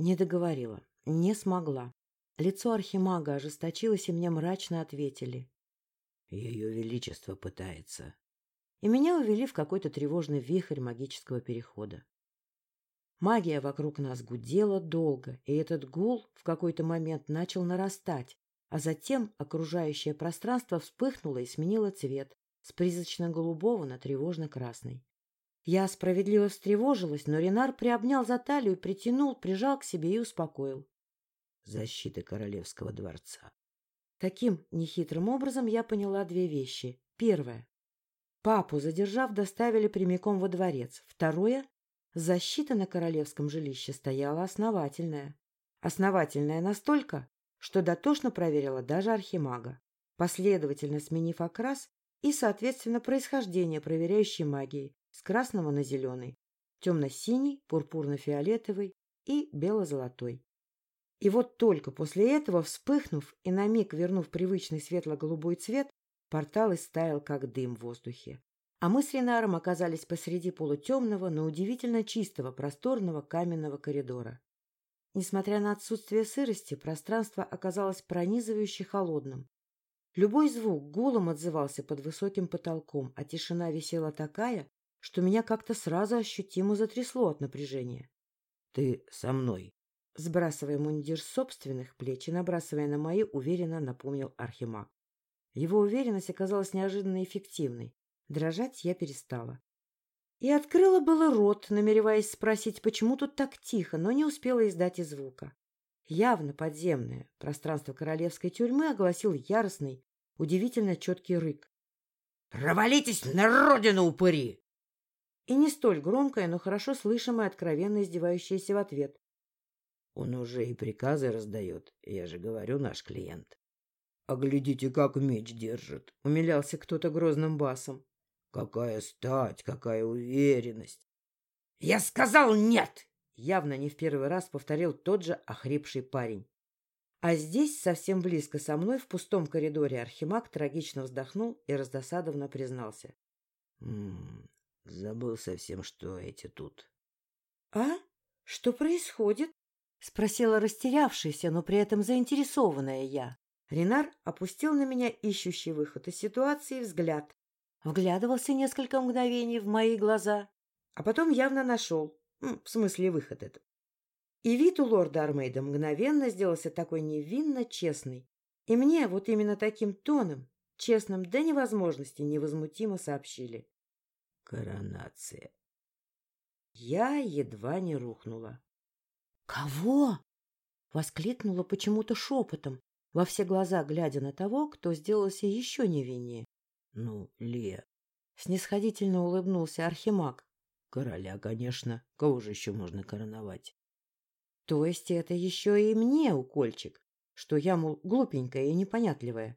Speaker 1: Не договорила, не смогла. Лицо архимага ожесточилось, и мне мрачно ответили.
Speaker 2: — Ее Величество пытается
Speaker 1: и меня увели в какой-то тревожный вихрь магического перехода. Магия вокруг нас гудела долго, и этот гул в какой-то момент начал нарастать, а затем окружающее пространство вспыхнуло и сменило цвет с призрачно-голубого на тревожно-красный. Я справедливо встревожилась, но Ренар приобнял за талию, притянул, прижал к себе и успокоил.
Speaker 2: Защита королевского дворца.
Speaker 1: Таким нехитрым образом я поняла две вещи. Первое. Папу, задержав, доставили прямиком во дворец. Второе — защита на королевском жилище стояла основательная. Основательная настолько, что дотошно проверила даже архимага, последовательно сменив окрас и, соответственно, происхождение проверяющей магии с красного на зеленый, темно-синий, пурпурно-фиолетовый и бело-золотой. И вот только после этого, вспыхнув и на миг вернув привычный светло-голубой цвет, Портал истаял, как дым в воздухе. А мы с Ренаром оказались посреди полутемного, но удивительно чистого, просторного каменного коридора. Несмотря на отсутствие сырости, пространство оказалось пронизывающе холодным. Любой звук гулом отзывался под высоким потолком, а тишина висела такая, что меня как-то сразу ощутимо затрясло от напряжения.
Speaker 2: — Ты со мной?
Speaker 1: Сбрасывая мундир собственных плеч и набрасывая на мои, уверенно напомнил Архимаг. Его уверенность оказалась неожиданно эффективной. Дрожать я перестала. И открыла было рот, намереваясь спросить, почему тут так тихо, но не успела издать и звука. Явно подземное пространство королевской тюрьмы огласил яростный, удивительно четкий рык.
Speaker 2: «Провалитесь на родину, упыри!»
Speaker 1: И не столь громкое, но хорошо слышимое, откровенно издевающееся в ответ.
Speaker 2: «Он уже и приказы раздает, я же говорю, наш клиент». «А глядите, как меч держит!» — умилялся кто-то грозным басом. «Какая стать, какая уверенность!»
Speaker 1: «Я сказал нет!» — явно не в первый раз повторил тот же охрипший парень. А здесь, совсем близко со мной, в пустом коридоре, Архимаг трагично вздохнул и раздосадованно признался.
Speaker 2: «М -м, забыл совсем, что эти тут».
Speaker 1: «А? Что происходит?» — спросила растерявшаяся, но при этом заинтересованная я. Ренар опустил на меня ищущий выход из ситуации взгляд. Вглядывался несколько мгновений в мои глаза, а потом явно нашел, в смысле выход этот. И вид у лорда Армейда мгновенно сделался такой невинно честный. И мне вот именно таким тоном, честным до невозможности, невозмутимо сообщили.
Speaker 2: Коронация.
Speaker 1: Я едва не рухнула. «Кого?» — воскликнула почему-то шепотом, во все глаза глядя на того, кто сделался еще невиннее.
Speaker 2: — Ну, Ле.
Speaker 1: Снисходительно улыбнулся Архимаг.
Speaker 2: — Короля, конечно. Кого же еще можно короновать?
Speaker 1: — То есть это еще и мне укольчик, что я, мол, глупенькая и непонятливая.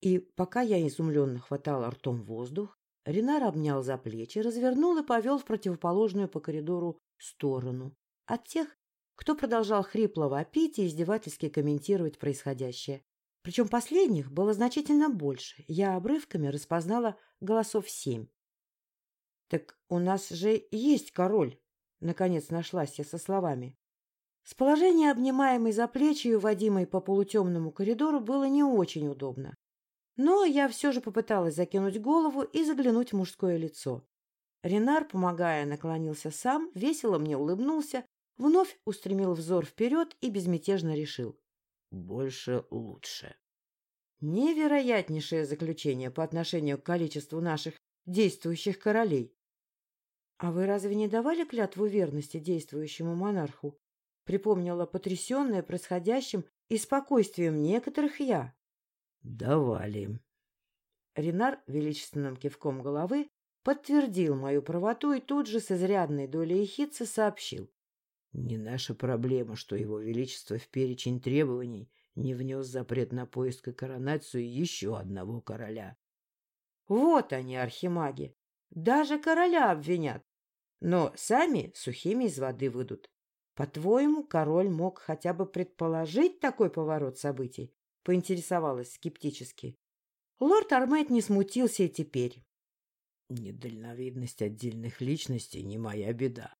Speaker 1: И пока я изумленно хватала ртом воздух, Ренар обнял за плечи, развернул и повел в противоположную по коридору сторону, от тех, кто продолжал хрипло вопить и издевательски комментировать происходящее. Причем последних было значительно больше. Я обрывками распознала голосов семь. — Так у нас же есть король! — наконец нашлась я со словами. С положения обнимаемой за плечи и уводимой по полутемному коридору было не очень удобно. Но я все же попыталась закинуть голову и заглянуть в мужское лицо. Ренар, помогая, наклонился сам, весело мне улыбнулся вновь устремил взор вперед и безмятежно решил.
Speaker 2: Больше лучше.
Speaker 1: Невероятнейшее заключение по отношению к количеству наших действующих королей. — А вы разве не давали клятву верности действующему монарху? Припомнила потрясенная происходящим и спокойствием некоторых я.
Speaker 2: — Давали.
Speaker 1: Ренар величественным кивком головы подтвердил мою правоту и тут же с изрядной долей ехидца сообщил.
Speaker 2: — Не наша проблема, что его величество в перечень требований не внес запрет на поиск и коронацию еще одного короля.
Speaker 1: Вот они, архимаги. Даже короля обвинят. Но сами сухими из воды выйдут. По-твоему, король мог хотя бы предположить такой поворот событий? Поинтересовалась скептически. Лорд Армейд не смутился и теперь.
Speaker 2: Недальновидность отдельных личностей не моя беда.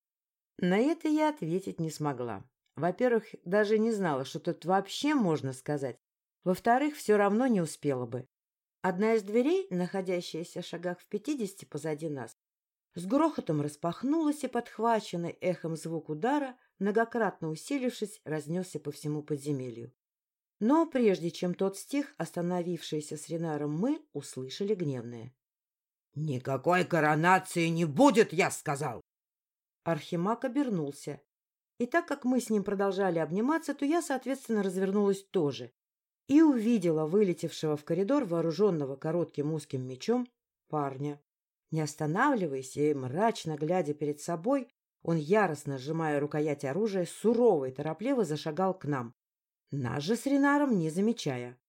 Speaker 1: На это я ответить не смогла. Во-первых, даже не знала, что тут вообще можно сказать. Во-вторых, все равно не успела бы. Одна из дверей, находящаяся в шагах в пятидесяти позади нас, с грохотом распахнулась и, подхваченный эхом звук удара, многократно усилившись, разнесся по всему подземелью. Но прежде чем тот стих, остановившийся с Ренаром мы, услышали гневное.
Speaker 2: — Никакой коронации не будет, я сказал!
Speaker 1: Архимаг обернулся. И так как мы с ним продолжали обниматься, то я, соответственно, развернулась тоже и увидела вылетевшего в коридор вооруженного коротким узким мечом парня. Не останавливаясь и мрачно глядя перед собой, он, яростно сжимая рукоять оружия, сурово и торопливо зашагал к нам, нас же с Ренаром не замечая.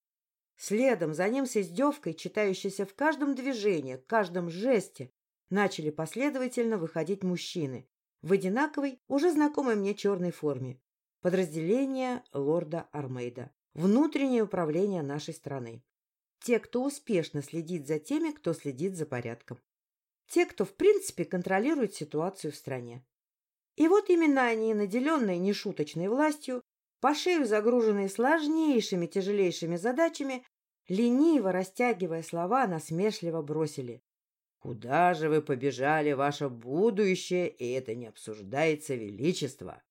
Speaker 1: Следом за ним с издевкой, читающейся в каждом движении, каждом жесте, начали последовательно выходить мужчины в одинаковой, уже знакомой мне черной форме. Подразделение лорда Армейда внутреннее управление нашей страны. Те, кто успешно следит за теми, кто следит за порядком. Те, кто в принципе контролирует ситуацию в стране. И вот именно они, наделенные нешуточной властью, по шею загруженные сложнейшими тяжелейшими задачами, лениво растягивая слова, насмешливо бросили.
Speaker 2: «Куда же вы побежали, ваше будущее, и это не обсуждается величество?»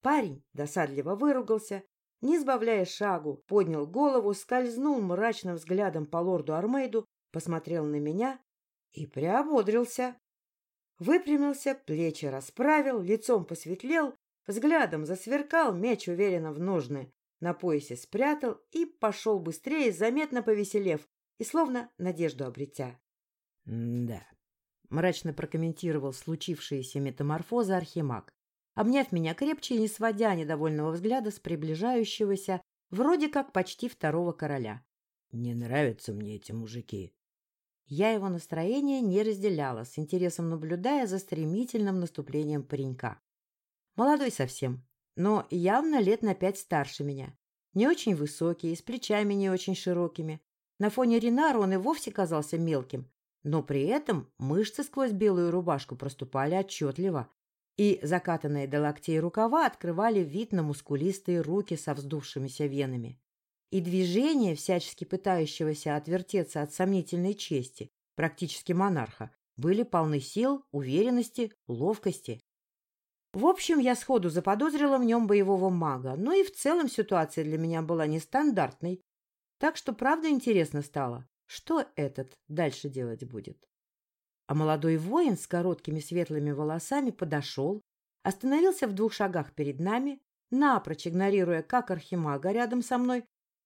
Speaker 1: Парень досадливо выругался, не сбавляя шагу, поднял голову, скользнул мрачным взглядом по лорду Армейду, посмотрел на меня и приободрился. Выпрямился, плечи расправил, лицом посветлел, взглядом засверкал, меч уверенно в ножны, на поясе спрятал и пошел быстрее, заметно повеселев и словно надежду обретя.
Speaker 2: — Да, —
Speaker 1: мрачно прокомментировал случившиеся метаморфозы Архимаг обняв меня крепче и не сводя недовольного взгляда с приближающегося, вроде как почти второго короля.
Speaker 2: «Не нравятся мне эти мужики».
Speaker 1: Я его настроение не разделяла, с интересом наблюдая за стремительным наступлением паренька. Молодой совсем, но явно лет на пять старше меня. Не очень высокий, с плечами не очень широкими. На фоне Ринара он и вовсе казался мелким, но при этом мышцы сквозь белую рубашку проступали отчетливо, и закатанные до локтей рукава открывали вид на мускулистые руки со вздувшимися венами. И движения, всячески пытающегося отвертеться от сомнительной чести, практически монарха, были полны сил, уверенности, ловкости. В общем, я сходу заподозрила в нем боевого мага, но и в целом ситуация для меня была нестандартной. Так что правда интересно стало, что этот дальше делать будет. А молодой воин с короткими светлыми волосами подошел, остановился в двух шагах перед нами, напрочь игнорируя как архимага рядом со мной,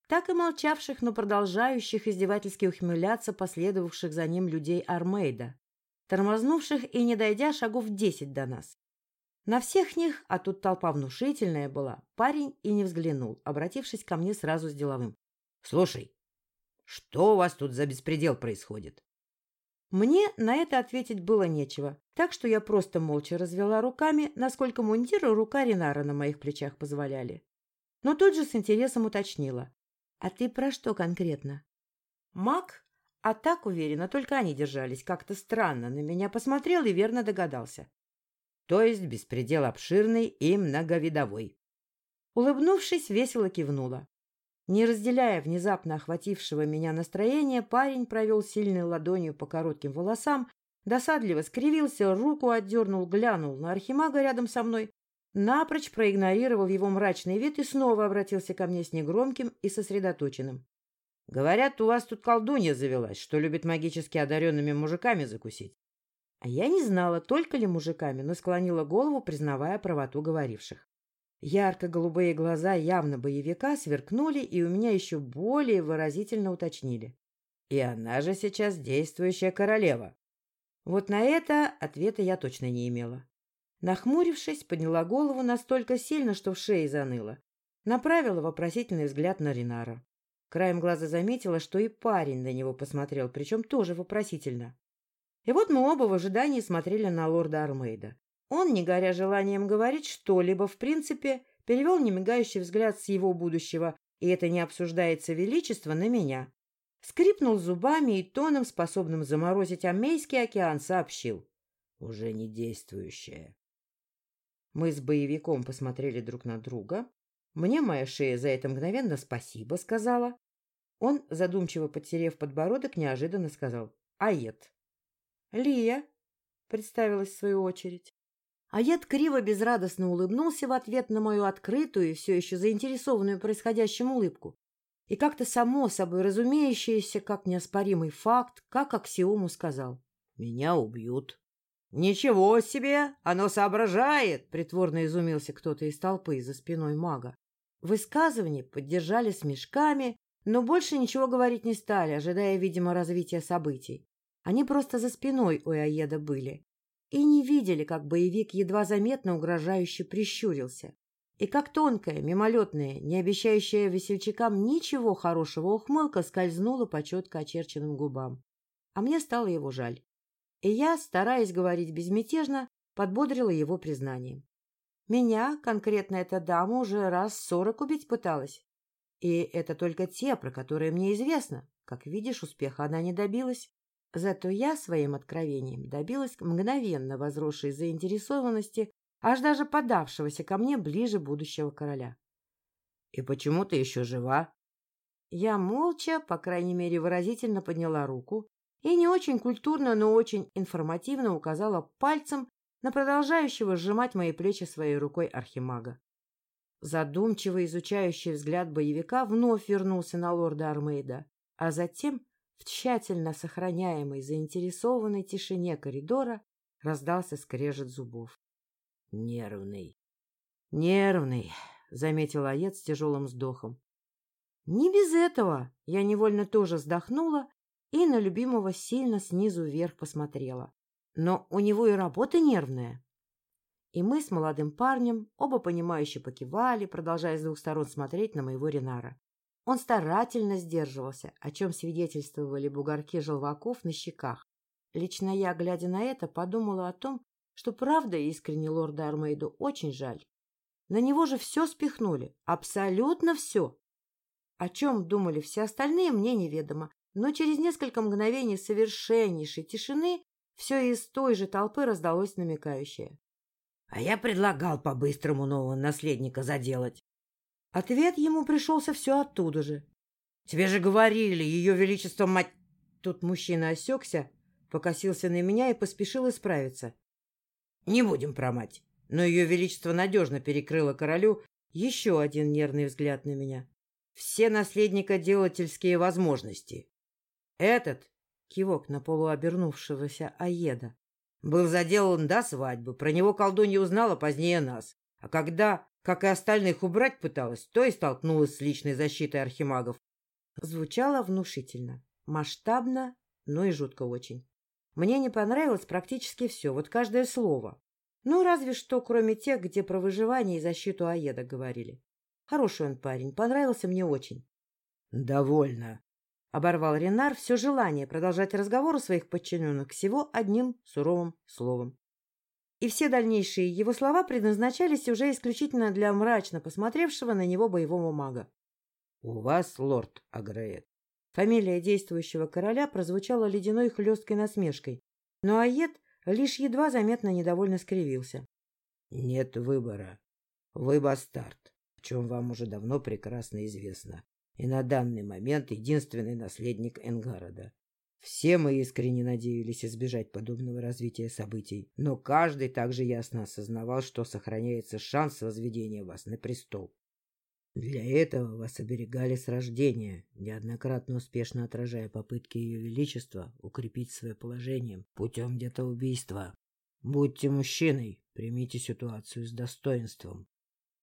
Speaker 1: так и молчавших, но продолжающих издевательски ухмыляться последовавших за ним людей Армейда, тормознувших и не дойдя шагов десять до нас. На всех них, а тут толпа внушительная была, парень и не взглянул, обратившись ко мне сразу с деловым.
Speaker 2: — Слушай, что у вас тут за беспредел происходит?
Speaker 1: Мне на это ответить было нечего, так что я просто молча развела руками, насколько мундир и рука Ринара на моих плечах позволяли. Но тут же с интересом уточнила. «А ты про что конкретно?» Мак, а так уверенно, только они держались как-то странно, на меня посмотрел и верно догадался.
Speaker 2: То есть беспредел обширный и многовидовой.
Speaker 1: Улыбнувшись, весело кивнула. Не разделяя внезапно охватившего меня настроения, парень провел сильной ладонью по коротким волосам, досадливо скривился, руку отдернул, глянул на архимага рядом со мной, напрочь проигнорировал его мрачный вид и снова обратился ко мне с негромким и сосредоточенным. — Говорят, у вас тут колдунья завелась, что любит магически одаренными мужиками закусить. А я не знала, только ли мужиками, но склонила голову, признавая правоту говоривших. Ярко-голубые глаза явно боевика сверкнули и у меня еще более выразительно уточнили. И она же сейчас действующая королева. Вот на это ответа я точно не имела. Нахмурившись, подняла голову настолько сильно, что в шее заныло. Направила вопросительный взгляд на Ринара. Краем глаза заметила, что и парень на него посмотрел, причем тоже вопросительно. И вот мы оба в ожидании смотрели на лорда Армейда. Он, не горя желанием говорить что-либо, в принципе, перевел немигающий взгляд с его будущего, и это не обсуждается величество, на меня. Скрипнул зубами и тоном, способным заморозить Амейский океан, сообщил. Уже не действующая. Мы с боевиком посмотрели друг на друга. Мне моя шея за это мгновенно спасибо сказала. Он, задумчиво подтерев подбородок, неожиданно сказал «Аед». «Лия», — представилась в свою очередь. Аед криво безрадостно улыбнулся в ответ на мою открытую и все еще заинтересованную происходящим улыбку. И как-то само собой разумеющееся, как неоспоримый факт, как аксиому сказал. «Меня убьют». «Ничего себе! Оно соображает!» — притворно изумился кто-то из толпы за спиной мага. Высказывание поддержали смешками, но больше ничего говорить не стали, ожидая, видимо, развития событий. Они просто за спиной у Аеда были и не видели, как боевик едва заметно угрожающе прищурился, и как тонкая, мимолетная, не обещающая весельчакам ничего хорошего ухмылка скользнула по четко очерченным губам. А мне стало его жаль. И я, стараясь говорить безмятежно, подбодрила его признанием. Меня, конкретно эта дама, уже раз сорок убить пыталась. И это только те, про которые мне известно. Как видишь, успеха она не добилась. Зато я своим откровением добилась мгновенно возросшей заинтересованности, аж даже подавшегося ко мне ближе будущего короля. — И почему ты еще жива? Я молча, по крайней мере выразительно подняла руку и не очень культурно, но очень информативно указала пальцем на продолжающего сжимать мои плечи своей рукой архимага. Задумчиво изучающий взгляд боевика вновь вернулся на лорда Армейда, а затем в тщательно сохраняемой заинтересованной тишине коридора раздался скрежет зубов. «Нервный». «Нервный», — заметил Аед с тяжелым вздохом. «Не без этого!» — я невольно тоже вздохнула и на любимого сильно снизу вверх посмотрела. «Но у него и работа нервная». И мы с молодым парнем оба понимающе покивали, продолжая с двух сторон смотреть на моего Ренара. Он старательно сдерживался, о чем свидетельствовали бугорки желваков на щеках. Лично я, глядя на это, подумала о том, что правда искренне лорда Армейду очень жаль. На него же все спихнули, абсолютно все. О чем думали все остальные, мне неведомо, но через несколько мгновений совершеннейшей тишины все из той же толпы раздалось намекающее. — А я предлагал по-быстрому нового наследника заделать. Ответ ему пришелся все оттуда же. — Тебе же говорили, ее величество мать... Тут мужчина осекся, покосился на меня и поспешил исправиться. — Не будем про мать. Но ее величество надежно перекрыло королю еще один нервный взгляд на меня. Все наследнико-делательские возможности. Этот, кивок на полуобернувшегося Аеда, был заделан до свадьбы. Про него колдунья узнала позднее нас. А когда как и остальных убрать пыталась, то и столкнулась с личной защитой архимагов. Звучало внушительно, масштабно, но и жутко очень. Мне не понравилось практически все, вот каждое слово. Ну, разве что, кроме тех, где про выживание и защиту Аеда говорили. Хороший он парень, понравился мне очень. — Довольно, — оборвал Ренар все желание продолжать разговор у своих подчиненных всего одним суровым словом и все дальнейшие его слова предназначались уже исключительно для мрачно посмотревшего на него боевого мага. — У вас, лорд Аграэт. Фамилия действующего короля прозвучала ледяной хлесткой насмешкой, но Аед лишь едва заметно недовольно скривился. — Нет выбора. Вы бастард, в чем вам уже давно прекрасно известно, и на данный момент единственный наследник Энгарода.
Speaker 2: Все мы искренне надеялись избежать подобного развития событий, но каждый также ясно осознавал, что сохраняется шанс возведения вас на престол. Для этого вас оберегали с рождения, неоднократно успешно отражая попытки Ее Величества укрепить свое положение путем где-то убийства. Будьте мужчиной, примите ситуацию с достоинством.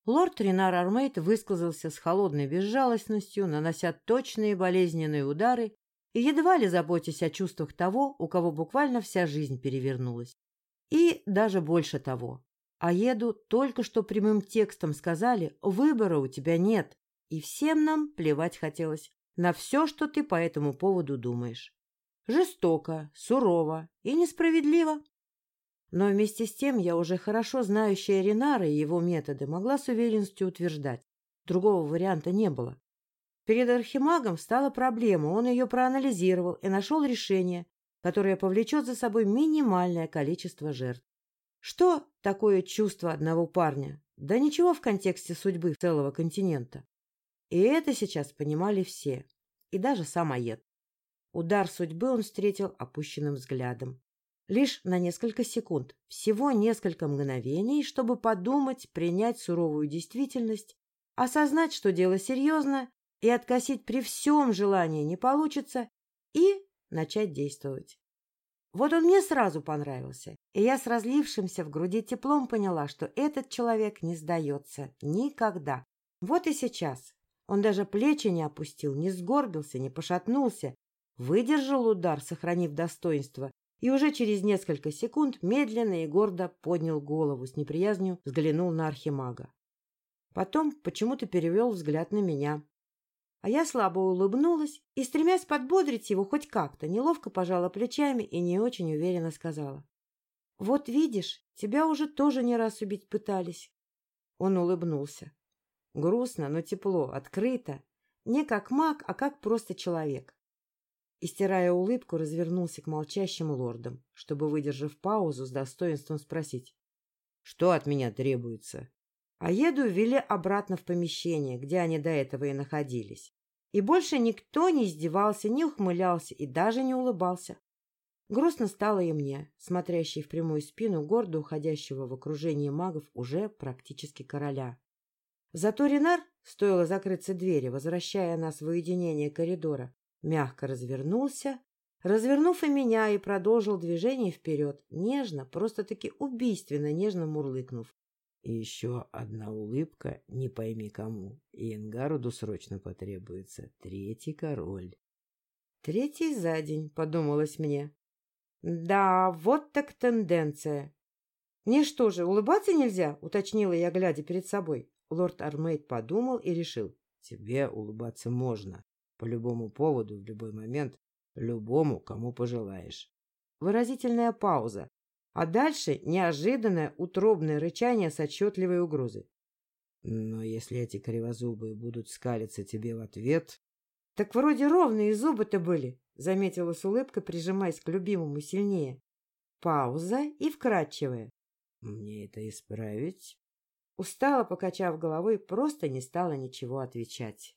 Speaker 1: Лорд Ренар Армейт высказался с холодной безжалостностью, нанося точные болезненные удары едва ли заботясь о чувствах того, у кого буквально вся жизнь перевернулась. И даже больше того. А еду только что прямым текстом сказали, выбора у тебя нет, и всем нам плевать хотелось на все, что ты по этому поводу думаешь. Жестоко, сурово и несправедливо. Но вместе с тем я уже хорошо знающая Ренара и его методы могла с уверенностью утверждать. Другого варианта не было. Перед архимагом стала проблема, он ее проанализировал и нашел решение, которое повлечет за собой минимальное количество жертв. Что такое чувство одного парня? Да ничего в контексте судьбы целого континента. И это сейчас понимали все, и даже сам Аед. Удар судьбы он встретил опущенным взглядом. Лишь на несколько секунд, всего несколько мгновений, чтобы подумать, принять суровую действительность, осознать, что дело серьезно, и откосить при всем желании не получится, и начать действовать. Вот он мне сразу понравился, и я с разлившимся в груди теплом поняла, что этот человек не сдается никогда. Вот и сейчас. Он даже плечи не опустил, не сгорбился, не пошатнулся, выдержал удар, сохранив достоинство, и уже через несколько секунд медленно и гордо поднял голову, с неприязнью взглянул на архимага. Потом почему-то перевел взгляд на меня, а я слабо улыбнулась и, стремясь подбодрить его хоть как-то, неловко пожала плечами и не очень уверенно сказала. — Вот видишь, тебя уже тоже не раз убить пытались. Он улыбнулся. Грустно, но тепло, открыто. Не как маг, а как просто человек. И, стирая улыбку, развернулся к молчащим лордам, чтобы, выдержав паузу, с достоинством спросить. — Что от меня требуется? А еду ввели обратно в помещение, где они до этого и находились. И больше никто не издевался, не ухмылялся и даже не улыбался. Грустно стало и мне, смотрящей в прямую спину гордо уходящего в окружении магов уже практически короля. Зато Ренар, стоило закрыться двери, возвращая нас в уединение коридора, мягко развернулся, развернув и меня, и продолжил движение вперед, нежно, просто-таки убийственно нежно мурлыкнув.
Speaker 2: И еще одна улыбка, не пойми кому, и Энгаруду срочно потребуется третий король.
Speaker 1: Третий за день, подумалось мне. Да, вот так тенденция. Мне что же, улыбаться нельзя? Уточнила я, глядя перед собой. Лорд Армейд подумал и решил.
Speaker 2: Тебе улыбаться можно. По любому поводу, в любой момент, любому, кому пожелаешь.
Speaker 1: Выразительная пауза, а дальше неожиданное утробное рычание с отчетливой угрозой.
Speaker 2: Но если эти кривозубые будут скалиться тебе в ответ...
Speaker 1: — Так вроде ровные зубы-то были, — заметила с улыбкой, прижимаясь к любимому сильнее. Пауза и вкрадчивая.
Speaker 2: — Мне это исправить?
Speaker 1: Устала, покачав головой, просто не стала ничего отвечать.